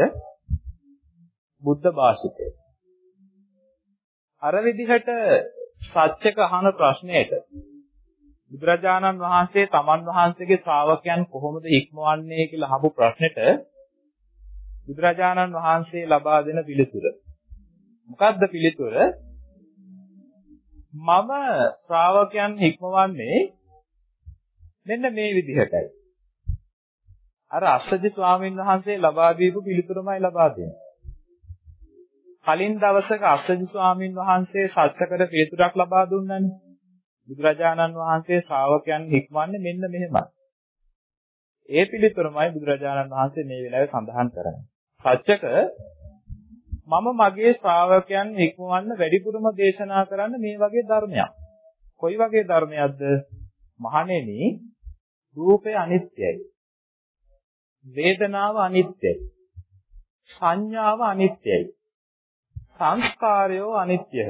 බුද්ධ භාෂිතය. අර විදිහට සත්‍යක අහන ප්‍රශ්නයට බුදුරජාණන් වහන්සේ තමන් වහන්සේගේ ශ්‍රාවකයන් කොහොමද ඉක්මවන්නේ කියලා අහපු ප්‍රශ්නෙට බුදුරජාණන් වහන්සේ ලබා දෙන පිළිතුර. මොකද්ද පිළිතුර? මම ශ්‍රාවකයන් ඉක්මවන්නේ මෙන්න මේ විදිහටයි. අර අස්සජි ස්වාමීන් වහන්සේ ලබා දීපු පිළිතුරමයි ලබා දෙන්නේ. කලින් දවසක අස්සජි ස්වාමීන් වහන්සේ සත්‍යකර පිළිතුරක් ලබා දුන්නානේ. බුදුරජාණන් වහන්සේ ශ්‍රාවකයන් හික්මන්නේ මෙන්න මෙහෙමයි. ඒ පිළිතුරමයි බුදුරජාණන් වහන්සේ මේ වෙලාවේ සඳහන් කරන්නේ. සත්‍යක මම මගේ ශ්‍රාවකයන් හික්මවන්න වැඩිපුරම දේශනා කරන්න මේ වගේ ධර්මයක්. කොයි වගේ ධර්මයක්ද? මහණෙනි, රූපය අනිත්‍යයි. වේදනාව අනිත්‍යයි. සංඥාව අනිත්‍යයි. සංස්කාරයෝ අනිත්‍යය.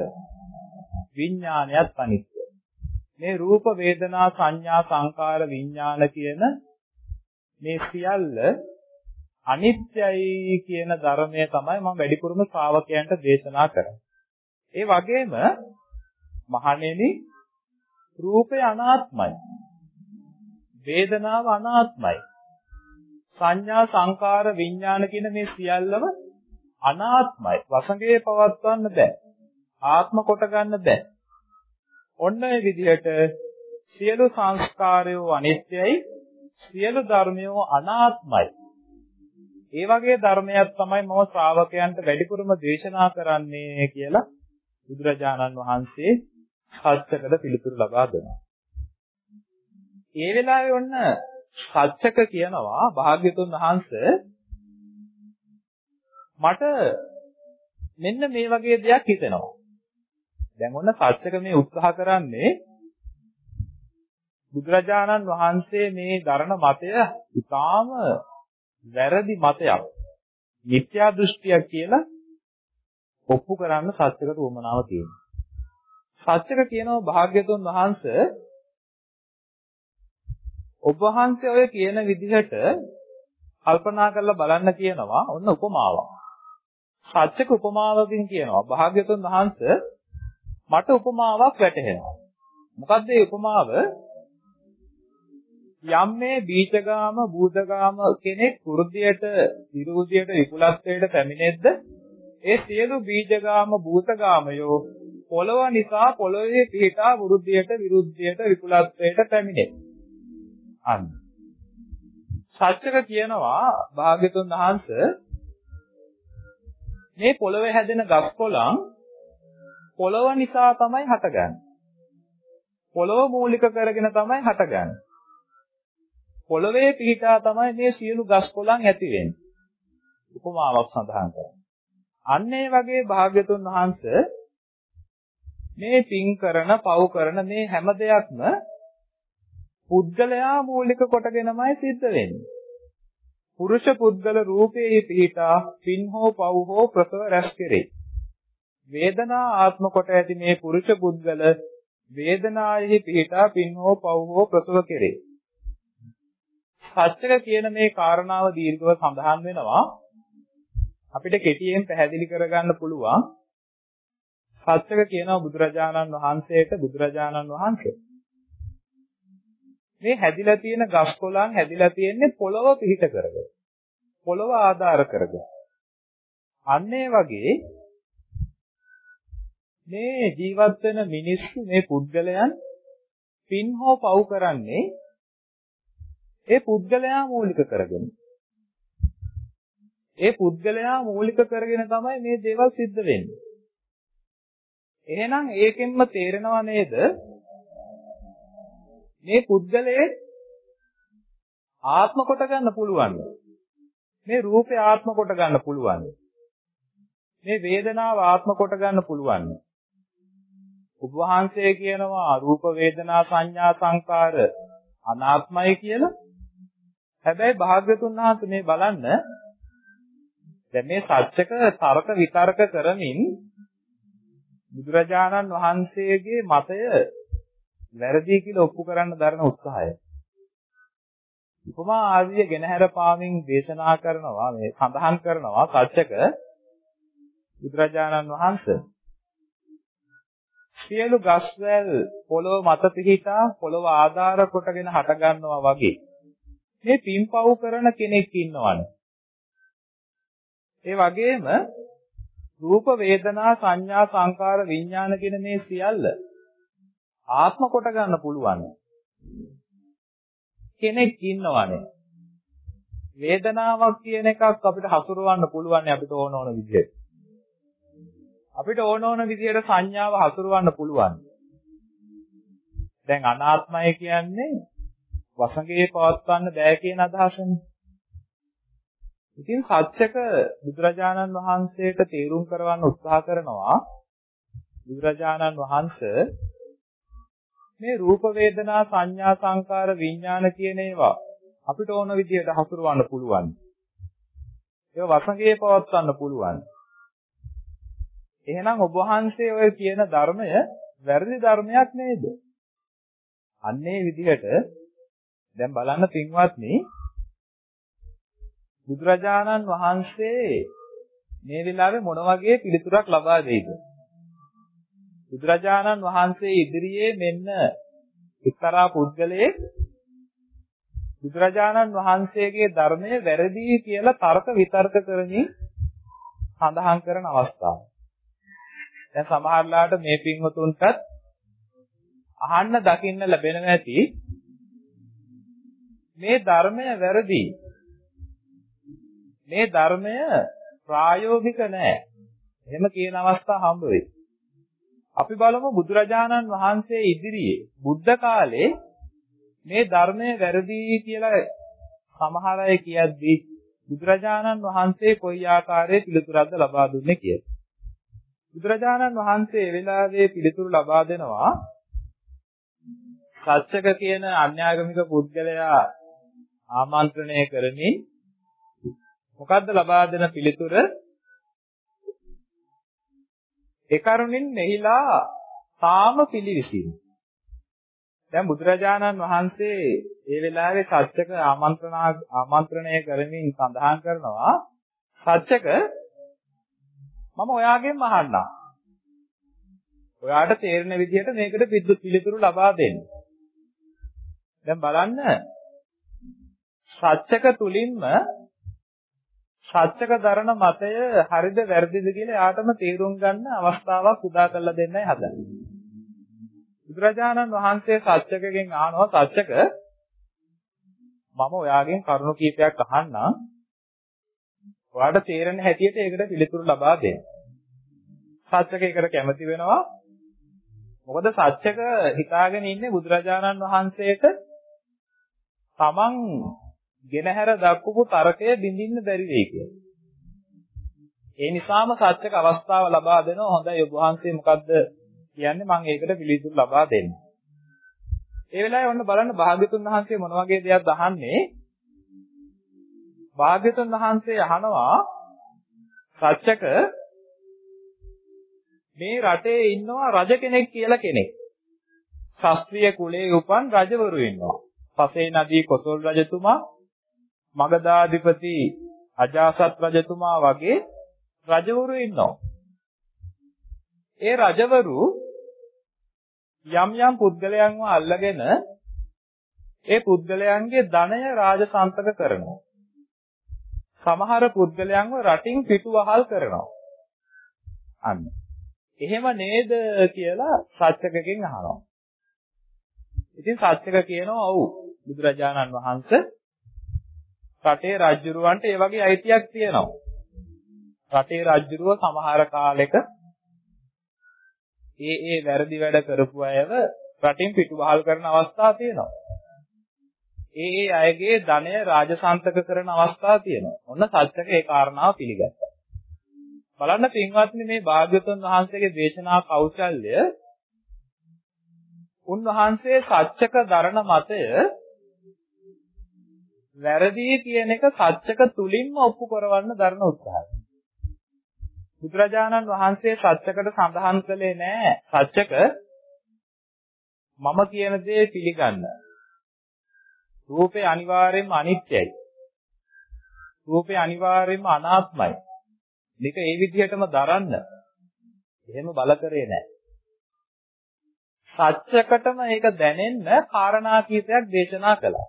විඥානයත් අනිත්‍යයි. මේ රූප වේදනා සංඥා සංකාර විඥාන කියන මේ සියල්ල අනිත්‍යයි කියන ධර්මය තමයි මම වැඩිපුරම ශ්‍රාවකයන්ට දේශනා කරන්නේ. ඒ වගේම මහණෙනි රූපය අනාත්මයි. වේදනාව අනාත්මයි. සංඥා සංකාර විඥාන කියන මේ සියල්ලම අනාත්මයි. වසඟේ පවත්වන්න බෑ. ආත්ම කොට ගන්න බෑ. ඔන්න ඒ විදිහට සියලු සංස්කාරයෝ අනිත්‍යයි, සියලු ධර්මයෝ අනාත්මයි. ඒ වගේ ධර්මයක් තමයි මම ශ්‍රාවකයන්ට වැඩිපුරම දේශනා කරන්නේ කියලා බුදුරජාණන් වහන්සේ සත්‍යකද පිළිතුරු ලබා දෙනවා. ඒ වෙලාවේ ඔන්න සත්‍යක කියනවා භාග්‍යතුන් වහන්සේ මට මෙන්න මේ වගේ දෙයක් හිතෙනවා. දැන් ඔන්න සත්‍යක මේ උත්සාහ කරන්නේ බුදුරජාණන් වහන්සේ මේ දරණ මතය ඉතාම වැරදි මතයක්. මිත්‍යා දෘෂ්ටියක් කියලා ඔප්පු කරන්න සත්‍යකට උවමනාව තියෙනවා. සත්‍යක කියනවා භාග්‍යතුන් වහන්සේ ඔබ වහන්සේ ඔය කියන විදිහට කල්පනා කරලා බලන්න කියනවා ඔන්න උපමාවක්. සත්‍යක උපමාවකින් කියනවා භාග්‍යතුන් වහන්සේ මට උපමාවක් වැටහෙනවා. මොකද්ද ඒ උපමාව? යම් මේ බීජගාම භූතගාම කෙනෙක් වෘද්ධියට විරුද්ධියට විපුලත්වයට පැමිණෙද්ද ඒ සියලු බීජගාම භූතගාමයෝ පොළව නිසා පොළවේ පිහිටා වෘද්ධියට විරුද්ධියට විපුලත්වයට පැමිණේ. අන්න. සත්‍යක කියනවා භාග්‍යතුන් වහන්සේ මේ පොළවේ හැදෙන ගස් කොළන් පොළව නිසා තමයි හටගන්නේ. පොළව මූලික කරගෙන තමයි හටගන්නේ. පොළවේ පිහිටා තමයි මේ සියලු ගස් කොළන් ඇති වෙන්නේ. උපමාවක් සඳහන් කරනවා. අන්න ඒ වගේ භාග්‍යතුන් වහන්සේ මේ පින් කරන, පව් කරන මේ හැම දෙයක්ම පුද්ගලයා මූලික කොටගෙනමයි සිද්ධ වෙන්නේ. පුරුෂ පුද්ගල රූපයේ පිහිටා පින් හෝ පව් හෝ ප්‍රසව රැස් කෙරේ. වේදනා ආත්ම කොට ඇති මේ පුරුෂ පුද්ගල වේදනායෙහි පිහිටා පින් හෝ පව් හෝ ප්‍රසව කෙරේ. සත්‍යක කියන මේ කාරණාව දීර්ඝව සඳහන් වෙනවා. අපිට කෙටියෙන් පැහැදිලි කරගන්න පුළුවන්. සත්‍යක කියනවා බුදුරජාණන් වහන්සේට බුදුරජාණන් වහන්සේ. මේ හැදිලා තියෙන ගස් කොළන් හැදිලා තියෙන්නේ පොළව පිහිට කරගෙන. පොළව ආධාර කරගෙන. අන්න වගේ මේ ජීවත් වෙන මිනිස්සු මේ පුද්ගලයන් පින් හෝ පව් කරන්නේ ඒ පුද්ගලයා මූලික කරගෙන. ඒ පුද්ගලයා මූලික කරගෙන තමයි මේ දේවල් සිද්ධ වෙන්නේ. එහෙනම් ඒකෙන්ම තේරෙනව නේද මේ පුද්ගලයේ ආත්ම කොට ගන්න පුළුවන්. මේ රූපේ ආත්ම කොට ගන්න පුළුවන්. මේ වේදනාව ආත්ම කොට ගන්න පුළුවන්. උපවහන්සේ කියනවා රූප වේදනා සංඥා සංකාර අනාත්මයි කියලා. හැබැයි භාග්‍යතුන් වහන්සේ මේ බලන්න දැන් මේ සත්‍යක තර්ක විතර්ක කරමින් බුදුරජාණන් වහන්සේගේ මතය වැරදි කියලා ඔප්පු කරන්න දරන උත්සාහය. උපමා ආදිය ගෙනහැර පාමින් දේශනා කරනවා මේ සඳහන් කරනවා සත්‍යක බුදුරජාණන් වහන්සේ සියලු ගස්වැල් පොළොව මත පිහිටා පොළොව ආධාර කොටගෙන හට ගන්නවා වගේ මේ පින්පව් කරන කෙනෙක් ඉන්නවනේ. ඒ වගේම රූප වේදනා සංඥා සංකාර විඥාන කියන මේ සියල්ල ආත්ම කොට ගන්න පුළුවන් කෙනෙක් ඉන්නවනේ. වේදනාවක් කියන එකක් අපිට හසුරවන්න පුළුවන් අපිට ඕන ඕන විදිහට. අපිට ඕන ඕන විදිහට සංඥාව හසුරවන්න පුළුවන්. දැන් අනාත්මය කියන්නේ වසඟේ පවත්වන්න බෑ කියන අදහසනේ. ඉතින් සත්‍යක බුදුරජාණන් වහන්සේට තේරුම් කරවන්න උත්සාහ කරනවා බුදුරජාණන් වහන්සේ මේ රූප වේදනා සංඥා සංකාර විඥාන කියන ඒවා අපිට ඕන විදිහට හසුරවන්න පුළුවන්. ඒක වසඟේ පවත්වන්න පුළුවන්. එහෙනම් ඔබ වහන්සේ ඔය කියන ධර්මය වැරදි ධර්මයක් නේද? අන්නේ විදිහට දැන් බලන්න පින්වත්නි බුදුරජාණන් වහන්සේ මේ වෙලාවේ මොන වගේ පිළිතුරක් ලබා දෙයිද? බුදුරජාණන් වහන්සේ ඉදිරියේ මෙන්න එක්තරා පුද්ගලයෙක් බුදුරජාණන් වහන්සේගේ ධර්මය වැරදි කියලා තර්ක විතර්ක කරමින් සඳහන් කරන අවස්ථාව. දැන් සමහරලාට මේ පින්වතුන්ටත් අහන්න දකින්න ලැබෙනවා ඇති මේ ධර්මය වැරදි. මේ ධර්මය ප්‍රායෝගික නෑ. එහෙම කියන අවස්ථා හම්බ වෙයි. අපි බලමු බුදුරජාණන් වහන්සේ ඉදිරියේ බුද්ධ කාලේ මේ ධර්මය වැරදි කියලා සමහර අය කියද්දී බුදුරජාණන් වහන්සේ කොයි ආකාරයේ පිළිතුරක්ද ලබා දුන්නේ කියලා. බුදුරජාණන් වහන්සේ ඒ වෙලාවේ පිළිතුරු ලබා දෙනවා සත්‍යක කියන අන්‍යාගමික පුද්ගලයා ආමන්ත්‍රණය කරමින් මොකද්ද ලබා දෙන පිළිතුර? ඒ කරුණින් මෙහිලා තාම පිළිවිසින්. දැන් බුදුරජාණන් වහන්සේ ඒ වෙලාවේ සත්‍යක ආමන්ත්‍රණ ආමන්ත්‍රණය කරමින් සඳහන් කරනවා සත්‍යක මම ඔයාගෙන් අහන්නම්. ඔයාට තේරෙන විදිහට මේකට පිළිතුරු ලබා දෙන්න. දැන් බලන්න සත්‍යක තුලින්ම සත්‍යක දරන මතය හරිද වැරදිද කියලා යාටම තීරුම් ගන්න අවස්ථාවක් උදා කරලා දෙන්නයි හදන්නේ. බුදුරජාණන් වහන්සේ සත්‍යකගෙන් අහනවා සත්‍යක මම ඔයාගෙන් කරුණු කීපයක් අහන්නම්. ඔයාට තේරෙන හැටියට ඒකට පිළිතුරු ලබා දෙන්න. සත්‍යක ඒකට කැමති වෙනවා. මොකද සත්‍යක හිතාගෙන ඉන්නේ බුදුරජාණන් වහන්සේට තමන් ගෙනහැර දක්වපු තර්කය බින්දින්න බැරි වෙයි කියලා. ඒ නිසාම සත්‍යක අවස්ථාව ලබා දෙනවා. හොඳයි ඔබ වහන්සේ මොකද්ද කියන්නේ මම ඒකට පිළිතුරු ලබා දෙන්න. ඒ වෙලාවේ ඔන්න බලන්න භාග්‍යතුන් වහන්සේ මොන වගේ දෙයක්ද අහන්නේ? භාග්‍යතුන් වහන්සේ අහනවා සත්‍යක මේ රටේ ඉන්නවා රජ කෙනෙක් කියලා කෙනෙක්. ශාස්ත්‍රීය කුලයේ උපන් රජවරු ඉන්නවා. පසේ නදී කොසල් රජතුමා, මගධාධිපති අජාසත් රජතුමා වගේ රජවරු ඉන්නවා. ඒ රජවරු යම් යම් පුද්ගලයන්ව අල්ලගෙන ඒ පුද්ගලයන්ගේ ධනය රාජසන්තක කරනවා. සමහර පුද්ගලයන්ව රටින් පිටුවහල් කරනවා. අන්න. එහෙම නේද කියලා සත්‍යකකින් අහනවා. ඉතින් සත්‍යක කියනවා ඔව් බුදුරජාණන් වහන්සේ රටේ රජුරවන්ට ඒ වගේ අයිතියක් තියෙනවා. රටේ රජුරුව සමහර කාලෙක ඒ ඒ වැරදි වැඩ කරපු අයව රටින් පිටුවහල් කරන අවස්ථා තියෙනවා. ඒ ඒ අයගේ ධනය රාජසන්තක කරන අවස්ථා තියෙනවා. ඔන්න සත්‍යක ඒ කාරණාව පිළිගත්තා. බලන්න පින්වත්නි මේ භාග්‍යවතුන් වහන්සේගේ දේශනා කෞශල්‍ය උන්වහන්සේ සත්‍යක දරණ මතය වැරදි කියන එක සත්‍යක තුලින්ම ඔප්පු කරවන්න දරන උත්සාහය. බුදුරජාණන් වහන්සේ සත්‍යකට සඳහන් කළේ නෑ සත්‍යක මම කියන දේ පිළිගන්න. රූපේ අනිවාර්යයෙන්ම අනිත්‍යයි. රූපේ අනිවාර්යයෙන්ම අනාත්මයි. මේක ඒ විදිහටම දරන්න. එහෙම බල කරේ නෑ. සත්‍යකටම ඒක දැනෙන්න කාරණා කීපයක් දේශනා කළා.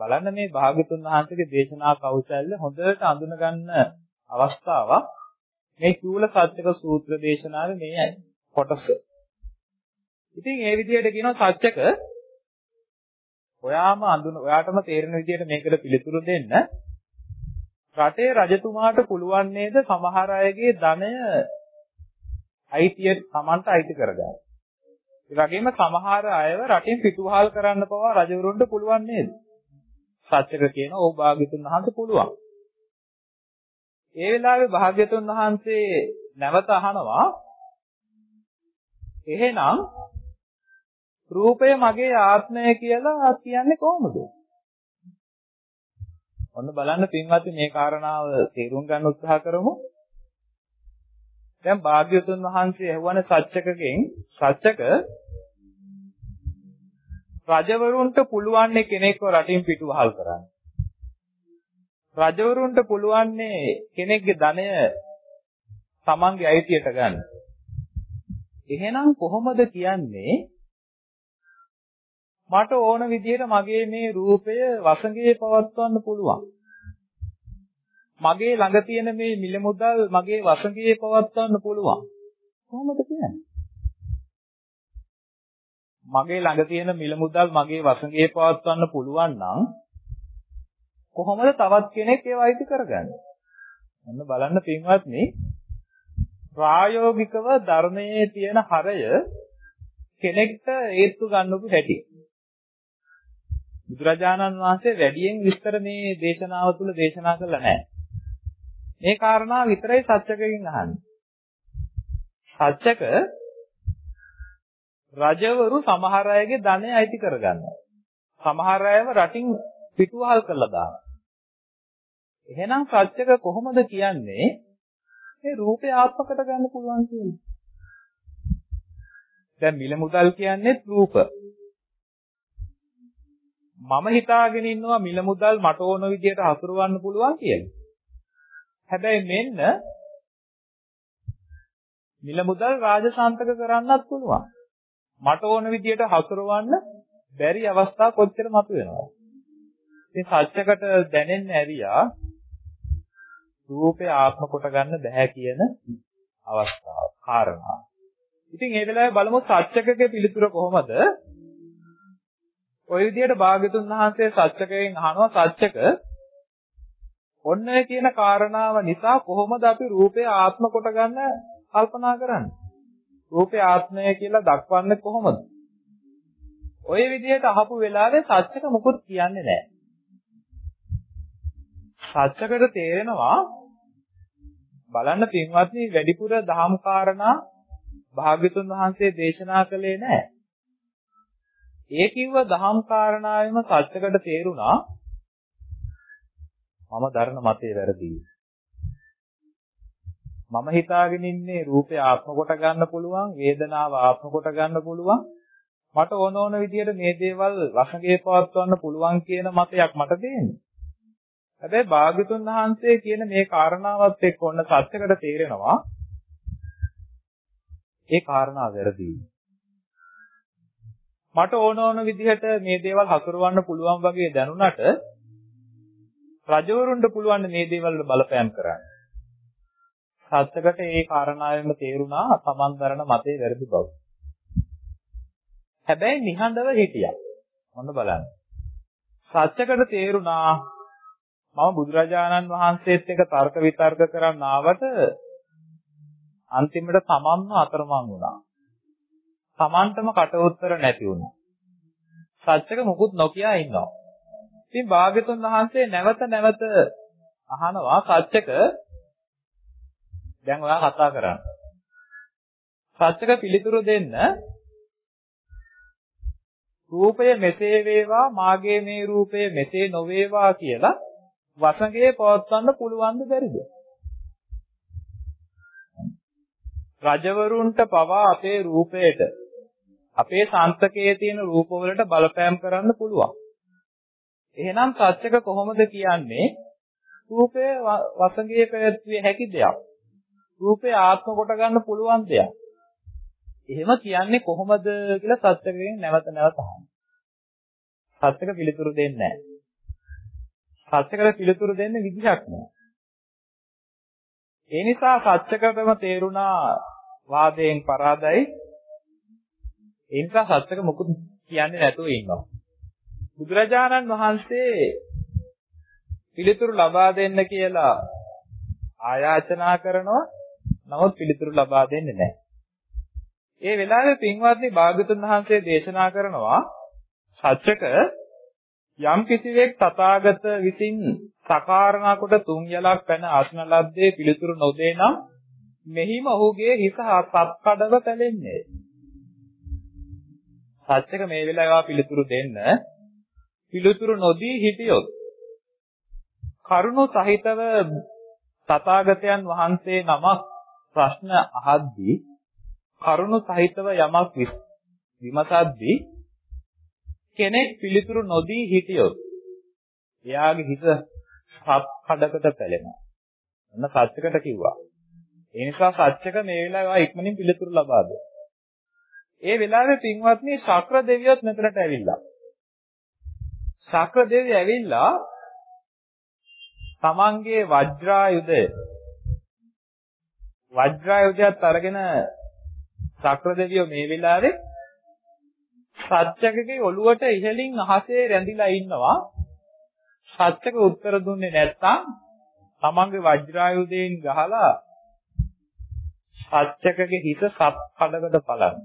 බලන්න මේ භාගතුන් වහන්සේගේ දේශනා කෞශල්‍ය හොඳට අඳුන ගන්න අවස්ථාවක් මේ චූල සත්‍යක සූත්‍ර දේශනාවේ මේ කොටස. ඉතින් ඒ විදිහට කියනවා සත්‍යක ඔයාම අඳුන ඔයාටම තේරෙන විදිහට මේකට පිළිතුරු දෙන්න රටේ රජතුමාට පුළුවන් නේද සමහර අයගේ ධනය අයිතිය Tamanට අයිති කරගන්න. ඒ වගේම සමහර අයව රටින් පිටුවහල් කරන්න පවා රජවරුන්ට පුළුවන් නේද? සත්‍යක කියන ඕ භාග්‍යතුන් වහන්සේ පුළුවන්. ඒ වෙලාවේ භාග්‍යතුන් වහන්සේ නැවත අහනවා එහෙනම් රූපය මගේ ආත්මය කියලා කියන්නේ කොහොමද? ඔන්න බලන්න පින්වත්නි මේ කාරණාව තේරුම් ගන්න උත්සාහ කරමු. දැන් භාග්‍යතුන් වහන්සේ ඇහුවනේ සත්‍යකගෙන් සත්‍යක රජවරුන්ට පුළුවන් කෙනෙක්ව රටින් පිටුවහල් කරන්න. රජවරුන්ට පුළුවන්නේ කෙනෙක්ගේ ධනය තමන්ගේ අයිතියට ගන්න. එහෙනම් කොහොමද කියන්නේ මට ඕන විදිහට මගේ මේ රූපය වසඟේ පවත්වන්න පුළුවන්. මගේ ළඟ තියෙන මේ මිල මුදල් මගේ වසඟේ පවත්වන්න පුළුවන්. කොහොමද කියන්නේ? මගේ ළඟ තියෙන මිල මුදල් මගේ වසඟේ පවත්වන්න පුළුවන් නම් කොහොමද තවත් කෙනෙක් ඒව අයිති කරගන්නේ? ඔන්න බලන්න පින්වත්නි ප්‍රායෝගිකව ධර්මයේ තියෙන හරය කෙනෙක්ට ඒත්තු ගන්නපු හැටි. බුදුරජාණන් වහන්සේ වැඩියෙන් විස්තර මේ දේශනාව තුළ දේශනා කළා නැහැ. මේ කාරණා විතරයි සත්‍යකකින් අහන්නේ. සත්‍යක රජවරු සමහර අයගේ ධනය අයිති කරගන්නවා. සමහර අයව රටින් පිටුවහල් කරලා දානවා. එහෙනම් සත්‍යක කොහොමද කියන්නේ මේ රූපේ ආත්මකට ගන්න පුළුවන් කියන්නේ? දැන් මිල මුදල් කියන්නේ රූප. මම හිතාගෙන ඉන්නවා මිල මුදල් මට ඕන විදිහට හසුරවන්න පුළුවන් කියලා. හැබැයි මෙන්න මිල මුදල් රාජසාන්තක කරන්නත් පුළුවන්. මට ඕන විදිහට හසුරවන්න බැරි අවස්ථා කොච්චර මතුවෙනවද? ඉතින් සත්‍යකට දැනෙන්න ඇරියා රූපේ ආත්ම කොට ගන්න බෑ කියන අවස්ථාව කාරණා. ඉතින් ඒ වෙලාවේ බලමු සත්‍යකගේ පිළිතුර කොහොමද? ওই විදිහට භාග්‍යතුන් වහන්සේ සත්‍යකයෙන් අහනවා සත්‍යක ඔන්න කියන කාරණාව නිසා කොහොමද අපි රූපේ ආත්ම කොට ගන්න කල්පනා කරන්නේ? රූපේ ආත්මය කියලා දක්වන්නේ කොහොමද? ওই විදිහට අහපු වෙලාවේ සත්‍යක මුකුත් කියන්නේ නැහැ. සත්‍යකට තේරෙනවා බලන්න පින්වත්නි වැඩිපුර දහම් කාරණා භාග්‍යතුන් වහන්සේ දේශනා කළේ නැහැ. ඒ කිව්ව දහම් කාරණාවෙම සත්‍යකට තේරුණා මම දරන මතේ වැරදි. මම හිතාගෙන ඉන්නේ රූපය ආත්ම කොට ගන්න පුළුවන්, වේදනාව ආත්ම කොට ගන්න පුළුවන්. මට ඕන ඕන විදිහට මේ දේවල් වශගේ පවත්වන්න පුළුවන් කියන මතයක් මට දෙන්නේ. හැබැයි භාග්‍යතුන් වහන්සේ කියන මේ කාරණාවත් එක්ක ඔන්න සත්‍යකට තේරෙනවා ඒ කාරණා වැරදි. මට ඕන ඕන විදිහට මේ දේවල් හසුරවන්න පුළුවන් වගේ දැනුණට රජවරුන්ට පුළුවන් මේ දේවල් වල බලපෑම් කරන්න. සත්‍යකට ඒ කාරණාවෙම තේරුණා තමන් දරන මතේ වැරදි බව. හැබැයි නිහඬව හිටියා. මොන බලන්න. සත්‍යකට තේරුණා මම බුදුරජාණන් වහන්සේත් එක්ක තර්ක විතර්ක කරන්න ආවට අන්තිමට තමන්ම අතරමං වුණා. තමන්ටම කට උතර නැති වුණා. සත්‍යක මුකුත් නොකිය ඉන්නවා. ඉතින් භාග්‍යතුන් වහන්සේ නැවත නැවත අහනවා සත්‍යක දැන් ඔයා කතා කරන්න. සත්‍යක පිළිතුරු දෙන්න රූපය මෙසේ වේවා මාගේ මේ රූපය මෙසේ නොවේවා කියලා වසඟේ පවත්වන්න පුළුවන්ද බැරිද? රජවරුන්ට පවා අපේ රූපයට අපේ සාන්තකයේ තියෙන රූපවලට බලපෑම් කරන්න පුළුවන්. එහෙනම් සත්‍යක කොහොමද කියන්නේ? රූපය වසඟයේ පැවැත්විය හැකි දෙයක්. රූපය ආත්ම කොට ගන්න පුළුවන් දෙයක්. එහෙම කියන්නේ කොහොමද කියලා සත්‍යකයෙන් නැවත නැවත අහනවා. සත්‍යක පිළිතුරු දෙන්නේ නැහැ. සත්‍යකට පිළිතුරු දෙන්න විදිහක් නැහැ. ඒ නිසා සත්‍යකටම තේරුණා වාදයෙන් පරාදයි. ඒ නිසා සත්‍යක මුකුත් කියන්නේ නැතුව ඉන්නවා. බුදුරජාණන් වහන්සේ පිළිතුරු ලබා දෙන්න කියලා ආයාචනා කරනවා. නමුත් පිළිතුරු ලබා දෙන්නේ නැහැ. ඒ වෙලාවේ පින්වත්නි භාගතුන් වහන්සේ දේශනා කරනවා සත්‍යක යම් කිසිවෙක් තථාගත විසින් සකාරණා කොට තුන් යලක් පැන අස්න ලද්දේ පිළිතුරු නොදේ නම් මෙහිම ඔහුගේ හිස සත්කඩව පැලෙන්නේ. සත්‍යක මේ වෙලාවේ පිළිතුරු දෙන්න පිළිතුරු නොදී හිටියොත් කරුණු සහිතව තථාගතයන් වහන්සේ නමක් ප්‍රශ්න අහද්දී කරුණු සහිතව යමක් විමසද්දී කෙනෙක් පිළිතුරු නොදී හිටියොත් එයාගේ හිත සත් කඩකට පැලෙනවා. ඔන්න සත්‍යකට කිව්වා. ඒ නිසා සත්‍යක මේ වෙලාවේ ඉක්මනින් පිළිතුරු ලබා දෙන්න. ඒ වෙලාවේ පින්වත්නි ශක්‍ර දෙවියොත් මෙතනට ඇවිල්ලා. ශක්‍ර දෙවිය ඇවිල්ලා තමන්ගේ වජ්‍රායුධය වජ්‍රායුධයත් අරගෙන ශක්‍ර දෙවියෝ මේ වෙලාවේ සත්‍යකගේ ඔළුවට ඉහළින් අහසේ රැඳිලා ඉන්නවා. සත්‍යක උත්තර දුන්නේ නැත්නම් තමන්ගේ වජ්‍රායුධයෙන් ගහලා සත්‍යකගේ හිත සත් කඩකට බලන්න.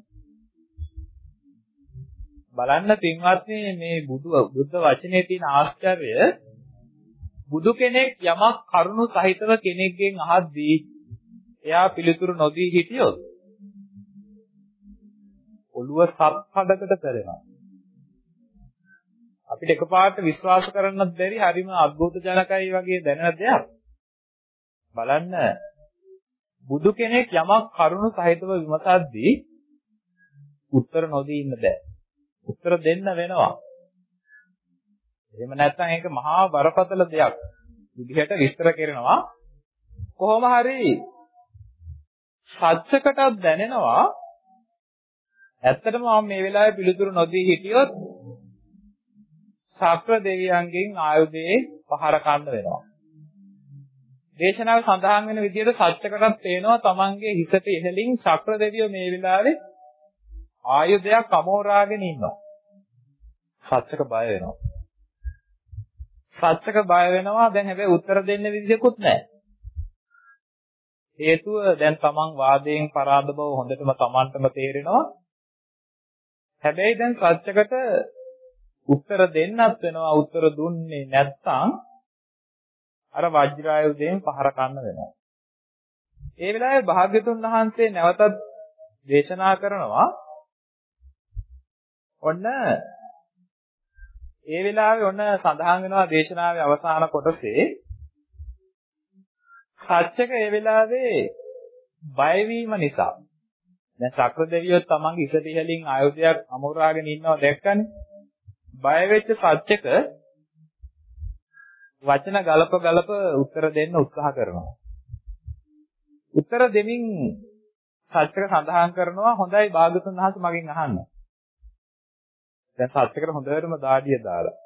බලන්න පින්වත්නි මේ බුදු බුද්ධ වචනේ තියෙන ආශ්චර්ය බුදු කෙනෙක් යමක් කරුණු සහිතව කෙනෙක්ගෙන් අහද්දී එයා පිළිතුරු නොදී හිටියොත් ඔළුව සත්හඩකට කරනවා අපිට එකපාරට විශ්වාස කරන්නත් බැරි හරිම අద్భుත ජනකයි වගේ දැනෙන දෙයක් බලන්න බුදු කෙනෙක් යමක් කරුණු සහිතව විමසද්දී උත්තර නොදී ඉන්න බෑ උත්තර දෙන්න වෙනවා. එහෙම නැත්නම් ඒක මහා බරපතල දෙයක් විදිහට විස්තර කරනවා. කොහොම හරි සත්‍යකටත් දැනෙනවා ඇත්තටම මම මේ වෙලාවේ පිළිතුරු නොදී හිටියොත් ශක්‍ර දෙවියන්ගෙන් ආයුධයේ පහර කන්න වෙනවා. දේශනාවේ සඳහන් වෙන විදිහට සත්‍යකටත් පේනවා තමන්ගේ හිසට ඉහළින් ශක්‍ර දෙවියෝ මේ වෙලාවේ ආයුධයක් අමෝරාගෙන ඉන්නවා. සත්‍යක බය වෙනවා. සත්‍යක බය වෙනවා දැන් හැබැයි උත්තර දෙන්න විදිහකුත් නැහැ. හේතුව දැන් තමන් වාදයෙන් පරාද බව හොඳටම තමන්ටම තේරෙනවා. හැබැයි දැන් සත්‍යකට උත්තර දෙන්නත් වෙනවා උත්තර දුන්නේ නැත්නම් අර වජ්‍රායුධයෙන් පහර කන්න වෙනවා. ඒ වෙලාවේ භාග්‍යතුන් වහන්සේ නැවතත් දේශනා කරනවා ඔන්න ඒ වෙලාවේ ඔන්න සඳහන් වෙනවා දේශනාවේ අවසාන කොටසේ සත්‍යක ඒ වෙලාවේ බය වීම නිසා දැන් ශක්‍ර දෙවියෝ තමන්ගේ ඉසට ඉහලින් ආයුධයක් අමුරාගෙන ඉන්නවා දැක්කනේ බය වෙච්ච සත්‍යක වචන ගලප ගලප උත්තර දෙන්න උත්සාහ කරනවා. උත්තර දෙමින් සත්‍යක සඳහන් කරනවා හොඳයි භාගතුන් වහන්සේ මගෙන් අහන්න. දැන් සත්‍යකට හොඳටම දාඩිය දාලා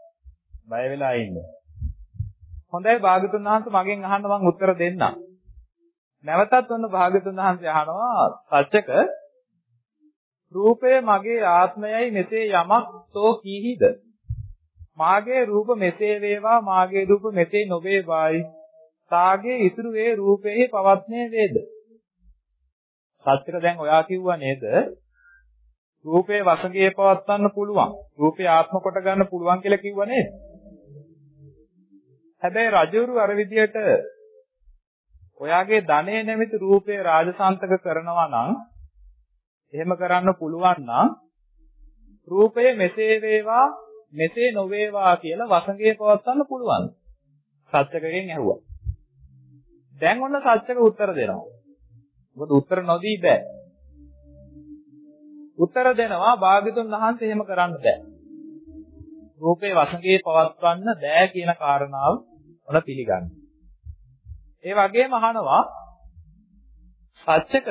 බය වෙලා ඉන්නේ. හොඳයි භාගතුන් වහන්සේ මගෙන් අහන්න මම උත්තර දෙන්නම්. නැවතත් ඔන්න භාගතුන් වහන්සේ අහනවා සත්‍යක රූපය මගේ ආත්මයයි මෙසේ යමක් තෝ කීහිද? මාගේ රූප මෙසේ වේවා මාගේ රූප මෙසේ නොවේවායි. තාගේ ඉසුරු වේ රූපේ පවත්නේ වේද? සත්‍තර දැන් ඔයා කිව්වා නේද? රූපේ වසඟේ පවත්වන්න පුළුවන්. රූපේ ආත්ම කොට ගන්න පුළුවන් කියලා කිව්වා නේද? හැබැයි රජවරු අර විදියට ඔයාගේ ධනෙ නැමැති රූපේ රාජසන්තක කරනවා නම් එහෙම කරන්න පුළුවන් නම් රූපය මෙසේ වේවා මෙසේ නොවේවා කියලා වසඟේ පවත්වන්න පුළුවන්. සත්‍යකගෙන් ඇහුවා. දැන් ඔන්න සත්‍යක උත්තර දෙනවා. මොකද උත්තර නොදී බෑ. උත්තර දෙනවා භාග්‍යතුන් වහන්සේ එහෙම කරන්න බෑ. රූපේ වසඟේ පවත්වන්න බෑ කියන කාරණාව ඔන පිළිගන්න. ඒ වගේම අහනවා සත්‍යක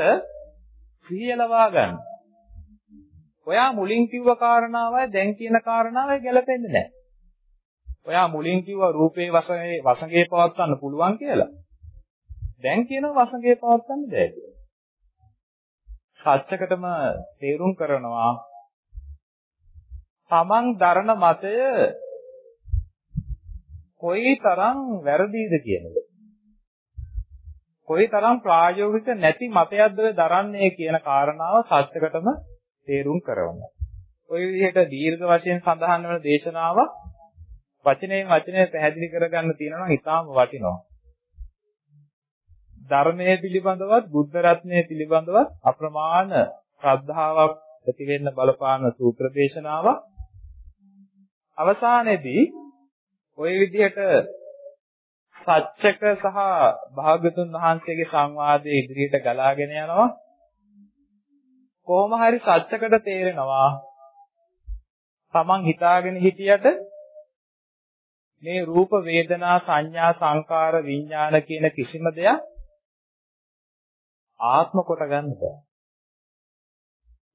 සිහියලවා ගන්න. ඔයා මුලින් කිව්ව කාරණාවයි දැන් කියන කාරණාවයි ගැලපෙන්නේ නැහැ. ඔයා මුලින් කිව්ව රූපේ වසඟේ වසඟේ පවත්වන්න පුළුවන් කියලා. දැන් කියනවා වසඟේ පවත්වන්න බෑ කියලා. සත්‍යකටම තේරුම් කරනවා තමන් දරන මතය කොයි තරම් වැරදීද කියන එක. කොයි තරම් ප්‍රායෝගික නැති මතයක්ද දරන්නේ කියන කාරණාව සත්‍යකටම තේරුම් කරවනවා. ওই විදිහට දීර්ඝ වශයෙන් සඳහන් වන දේශනාව වචනයෙන් වචනය පැහැදිලි කරගන්න තියෙනවා නම් ඉතාම වටිනවා. ධර්මයේ පිළිබඳවත් බුද්ධ රත්නයේ පිළිබඳවත් අප්‍රමාණ ශ්‍රද්ධාවක් ඇති වෙන්න බලපාන සූත්‍ර දේශනාවක් අවසානයේදී ওই විදිහට සත්‍යක සහ භාගතුන් වහන්සේගේ සංවාදයේ ඉදිරියට ගලාගෙන යනවා. කොහොම හරි සත්‍යකට තේරෙනවා. තමන් හිතාගෙන හිටියට මේ රූප වේදනා සංඥා සංකාර විඥාන කියන කිසිම දෙයක් ආත්ම කොට ගන්න බෑ.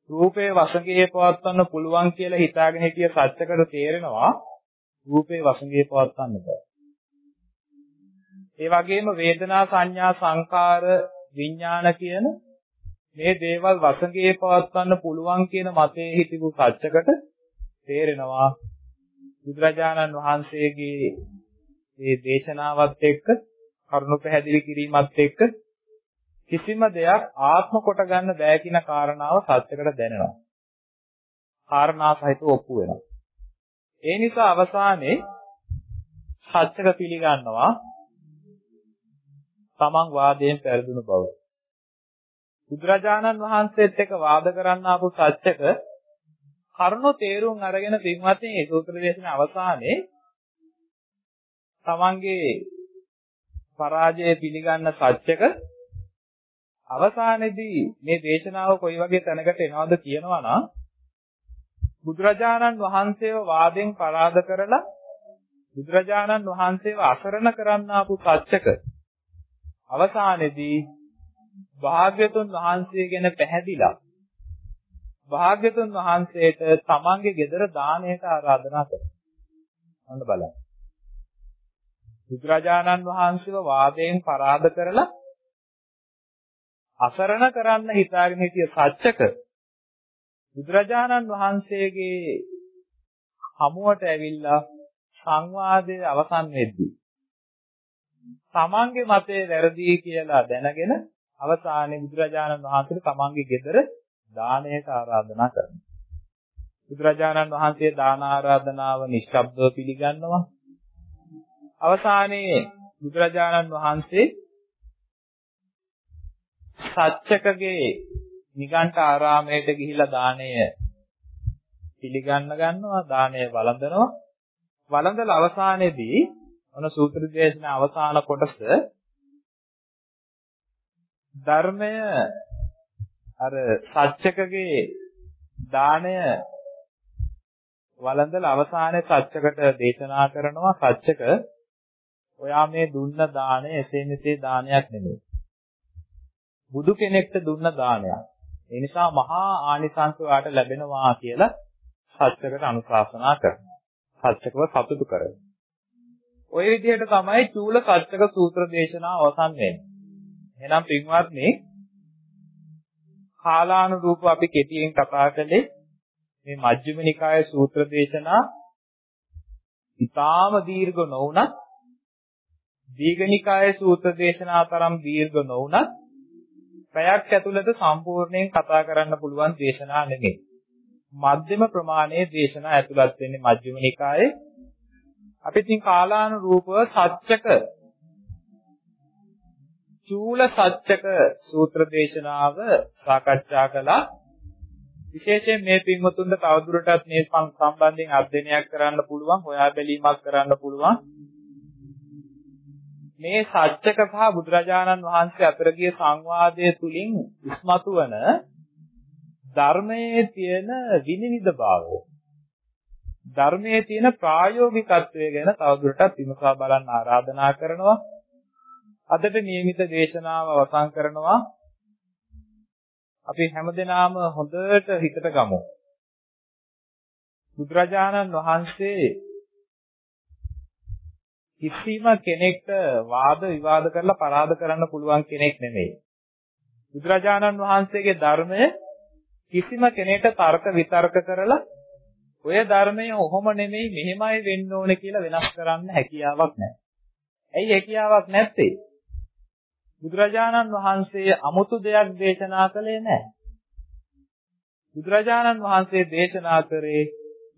රූපේ වසඟේ පවත්වන්න පුළුවන් කියලා හිතාගෙන හිටිය සත්‍යකට තේරෙනවා. රූපේ වසඟේ පවත්වන්න බෑ. ඒ වගේම වේදනා සංඥා සංකාර විඥාන කියන මේ දේවල් වසඟේ පවත්වන්න පුළුවන් කියන මතයේ හිටපු සත්‍යකට තේරෙනවා බුදුරජාණන් වහන්සේගේ මේ දේශනාවත් එක්ක කරුණු පැහැදිලි කිරීමත් එක්ක කිසිම දෙයක් ආත්ම කොට ගන්න බෑ කියන කාරණාව සත්‍යකට දැනෙනවා. කාරණා සහිතව ඔප්පු වෙනවා. ඒ නිසා අවසානයේ සත්‍යක පිළිගන්නවා තමන් වාදයෙන් පෙරදුණු බව. බුදුරජාණන් වහන්සේත් එක්ක වාද කරන්න ආපු සත්‍යක කරුණු තේරුම් අරගෙන පින්වත්නි ඒ සූත්‍ර දේශන අවසානයේ තමන්ගේ පරාජය පිළිගන්න සත්‍යක අවසානයේදී මේ දේශනාව කොයි වගේ තැනකට එනවද කියනවා නම් බුදුරජාණන් වහන්සේව වාදෙන් පරාද කරලා බුදුරජාණන් වහන්සේව අසරණ කරන්න ආපු සත්‍යක අවසානයේදී භාග්‍යතුන් වහන්සේ ගැන පැහැදිලා භාග්‍යතුන් වහන්සේට තමන්ගේ ගෙදර දාණයට ආරාධනා කරා. අන්න බලන්න. බුදුරජාණන් වහන්සේව වාදයෙන් පරාද කරලා අසරණ කරන්න හිතාගෙන හිටිය සත්‍යක බුදුරජාණන් වහන්සේගේ හමුවට ඇවිල්ලා සංවාදයේ අවසන් වෙද්දී තමන්ගේ මතය වැරදි කියලා දැනගෙන අවසානයේ බුදුරජාණන් වහන්සේට තමන්ගේ ගෙදර දානයට ආරාධනා කරනවා. බුදුරජාණන් වහන්සේ දාන ආරාධනාව නිශ්ශබ්දව පිළිගන්නවා. අවසානයේ බුදුරජාණන් වහන්සේ සත්‍යකගේ නිගණ්ඨ ආරාමයට ගිහිලා දාණය පිළිගන්න ගන්නවා දාණය වළඳනවා. වළඳලා අවසානයේදී ඔන සූත්‍ර දේශන අවසාන කොටස? ධර්මය අර සත්‍යකගේ දාණය වළඳලා අවසානයේ සත්‍යකට දේශනා කරනවා. සත්‍යක ඔයා මේ දුන්න දාණය එසේ මෙසේ දානයක් නෙමෙයි. බුදු කෙනෙක්ට දුන්න දානයක්. ඒ නිසා මහා ආනිසංස වාට ලැබෙනවා කියලා සත්‍යකට අනුශාසනා කරනවා. සත්‍යකව සතුටු කරනවා. ওই විදිහට තමයි චූල සත්‍යක සූත්‍ර දේශනාව අවසන් වෙන්නේ. එහෙනම් පින්වත්නි කාලානුරූපව අපි කෙටියෙන් කතා කළේ මේ මජ්ක්‍ධිම නිකායේ සූත්‍ර දේශනා ඊටාම දීර්ඝ නොවුනත් දීඝනිකායේ සූත්‍ර දේශනා තරම් දීර්ඝ නොවුනත් පැයක් ඇතුළත සම්පූර්ණයෙන් කතා කරන්න පුළුවන් දේශනා නෙමෙයි. මධ්‍යම ප්‍රමාණයේ දේශනා ඇතුළත් වෙන්නේ මජ්ක්‍ධිම නිකායේ. අපි ඉතින් කාලානුරූපව සත්‍යක චූල සත්‍යක සූත්‍ර දේශනාව සාකච්ඡා කළා. විශේෂයෙන් මේ පින්වතුන්ට තවදුරටත් මේ සම්බන්ධයෙන් අධ්‍යයනයක් කරන්න පුළුවන්, හොයා බැලීමක් කරන්න පුළුවන්. මේ සත්‍යක සහ බුදුරජාණන් වහන්සේ අතර ගිය සංවාදයේ තුලින් ඉස්මතු වන ධර්මයේ තියෙන විනිවිද භාවය ධර්මයේ තියෙන ප්‍රායෝගිකත්වය ගැන තවදුරටත් විමසා බලන්න ආරාධනා කරනවා. අදට නියමිත දේශනාව අවසන් කරනවා. අපි හැමදෙනාම හොඳට හිතට ගමු. බුදුරජාණන් වහන්සේ කිසිම කෙනෙක්ට වාද විවාද කරලා පරාද කරන්න පුළුවන් කෙනෙක් නෙමෙයි. බුදුරජාණන් වහන්සේගේ ධර්මය කිසිම කෙනෙක්ට තර්ක විතර්ක කරලා ඔය ධර්මය ඔහොම නෙමෙයි මෙහෙමයි වෙන්න ඕනේ කියලා වෙනස් කරන්න හැකියාවක් නැහැ. ඇයි හැකියාවක් නැත්තේ? බුදුරජාණන් වහන්සේ 아무තු දෙයක් දේශනා කළේ නැහැ. බුදුරජාණන් වහන්සේ දේශනා කරේ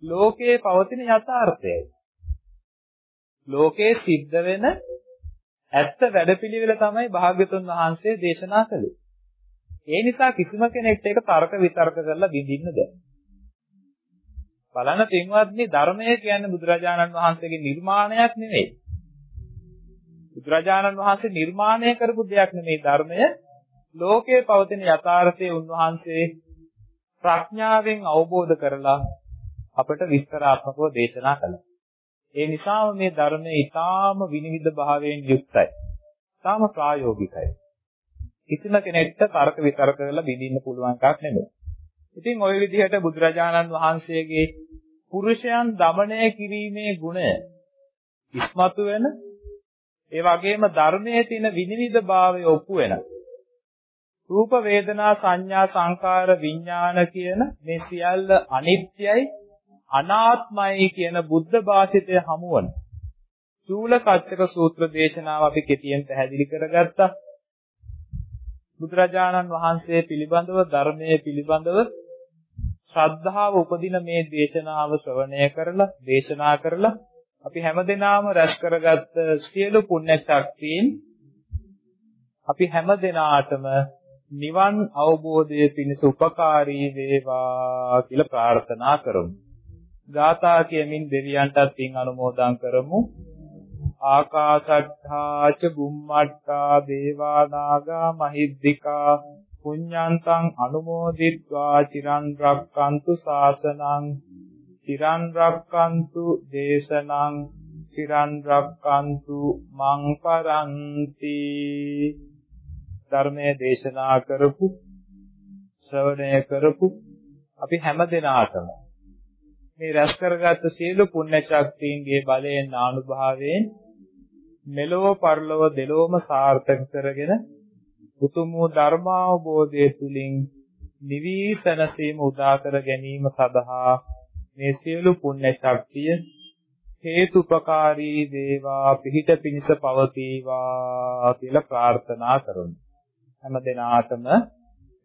ලෝකයේ පවතින යථාර්ථයයි. ලෝකේ සිද්ධ වෙන ඇත්ත වැඩපිළිවෙල තමයි භාග්‍යතුන් වහන්සේ දේශනා කළේ. ඒ නිසා කිසිම කෙනෙක්ට ඒක තර්ක විතර්ක කරලා බින්දින්න බෑ. බලන්න පින්වත්නි ධර්මය කියන්නේ බුදුරජාණන් වහන්සේගේ නිර්මාණයක් නෙවෙයි. බුදුරජාණන් වහන්සේ නිර්මාණය කරපු දෙයක් නෙමෙයි ධර්මය. ලෝකයේ පවතින යථාර්ථයේ උන්වහන්සේ ප්‍රඥාවෙන් අවබෝධ කරලා අපට විස්තරාත්මකව දේශනා කළා. ඒ නිසාම මේ ධර්මය ඊටාම විනිවිද භාවයෙන් යුක්තයි. ඊටාම ප්‍රායෝගිකයි. කිසිම කෙනෙක්ට තර්ක විතර්ක කරලා බිඳින්න පුළුවන් එකක් නෙමෙයි. ඉතින් ওই විදිහට බුදුරජාණන් වහන්සේගේ පුරුෂයන් দমনය කිරීමේ ගුණය ඉස්මතු වෙන ඒ වගේම ධර්මයේ තියෙන විනිවිදභාවය ඔප්පු වෙන රූප වේදනා සංඥා සංකාර විඥාන කියන මේ සියල්ල අනිත්‍යයි අනාත්මයි කියන බුද්ධ භාෂිතය හමුවන චූල කච්චක සූත්‍ර දේශනාව අපි කෙටියෙන් පැහැදිලි කරගත්තා. බුදුරජාණන් වහන්සේ පිළිබඳව ධර්මයේ පිළිබඳව ශ්‍රද්ධාව උපදින මේ දේශනාව ශ්‍රවණය කරලා දේශනා කරලා අපි හැමදෙනාම රැස් කරගත්ත සියලු පුණ්‍ය ශක්තියින් අපි හැමදෙනාටම නිවන් අවබෝධයේ පිණිස උපකාරී වේවා කියලා ප්‍රාර්ථනා කරමු. ගාථා කියමින් දෙවියන්ටත් පින් අනුමෝදන් කරමු. ආකාශට්ඨා ච බුම්මට්ඨා දේවා නාග මහිද්దికා පුඤ්ඤන්තං අනුමෝදිත්වා චිරන් රක්칸තු සාසනං චිරන් රක්칸තු දේශනං චිරන් රක්칸තු මං පරන්ති ධර්මයේ දේශනා කරපු ශ්‍රවණය කරපු අපි හැම දිනාටම මේ රැස් කරගත් සියලු පුණ්‍ය ශක්තියන්ගේ බලයෙන් ආනුභාවයෙන් මෙලොව පරලොව දෙලොවම සාර්ථක කරගෙන උතුම් වූ ධර්මාවබෝධය තුලින් නිවි සැනසීම උදා කර ගැනීම සඳහා මේ සියලු පුණ්‍ය ශක්තිය හේතුපකාරී වේවා පිහිට පිණිස පවතිවා කියලා ප්‍රාර්ථනා කරමු. හැම දිනාටම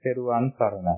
පෙරුවන් සරණයි.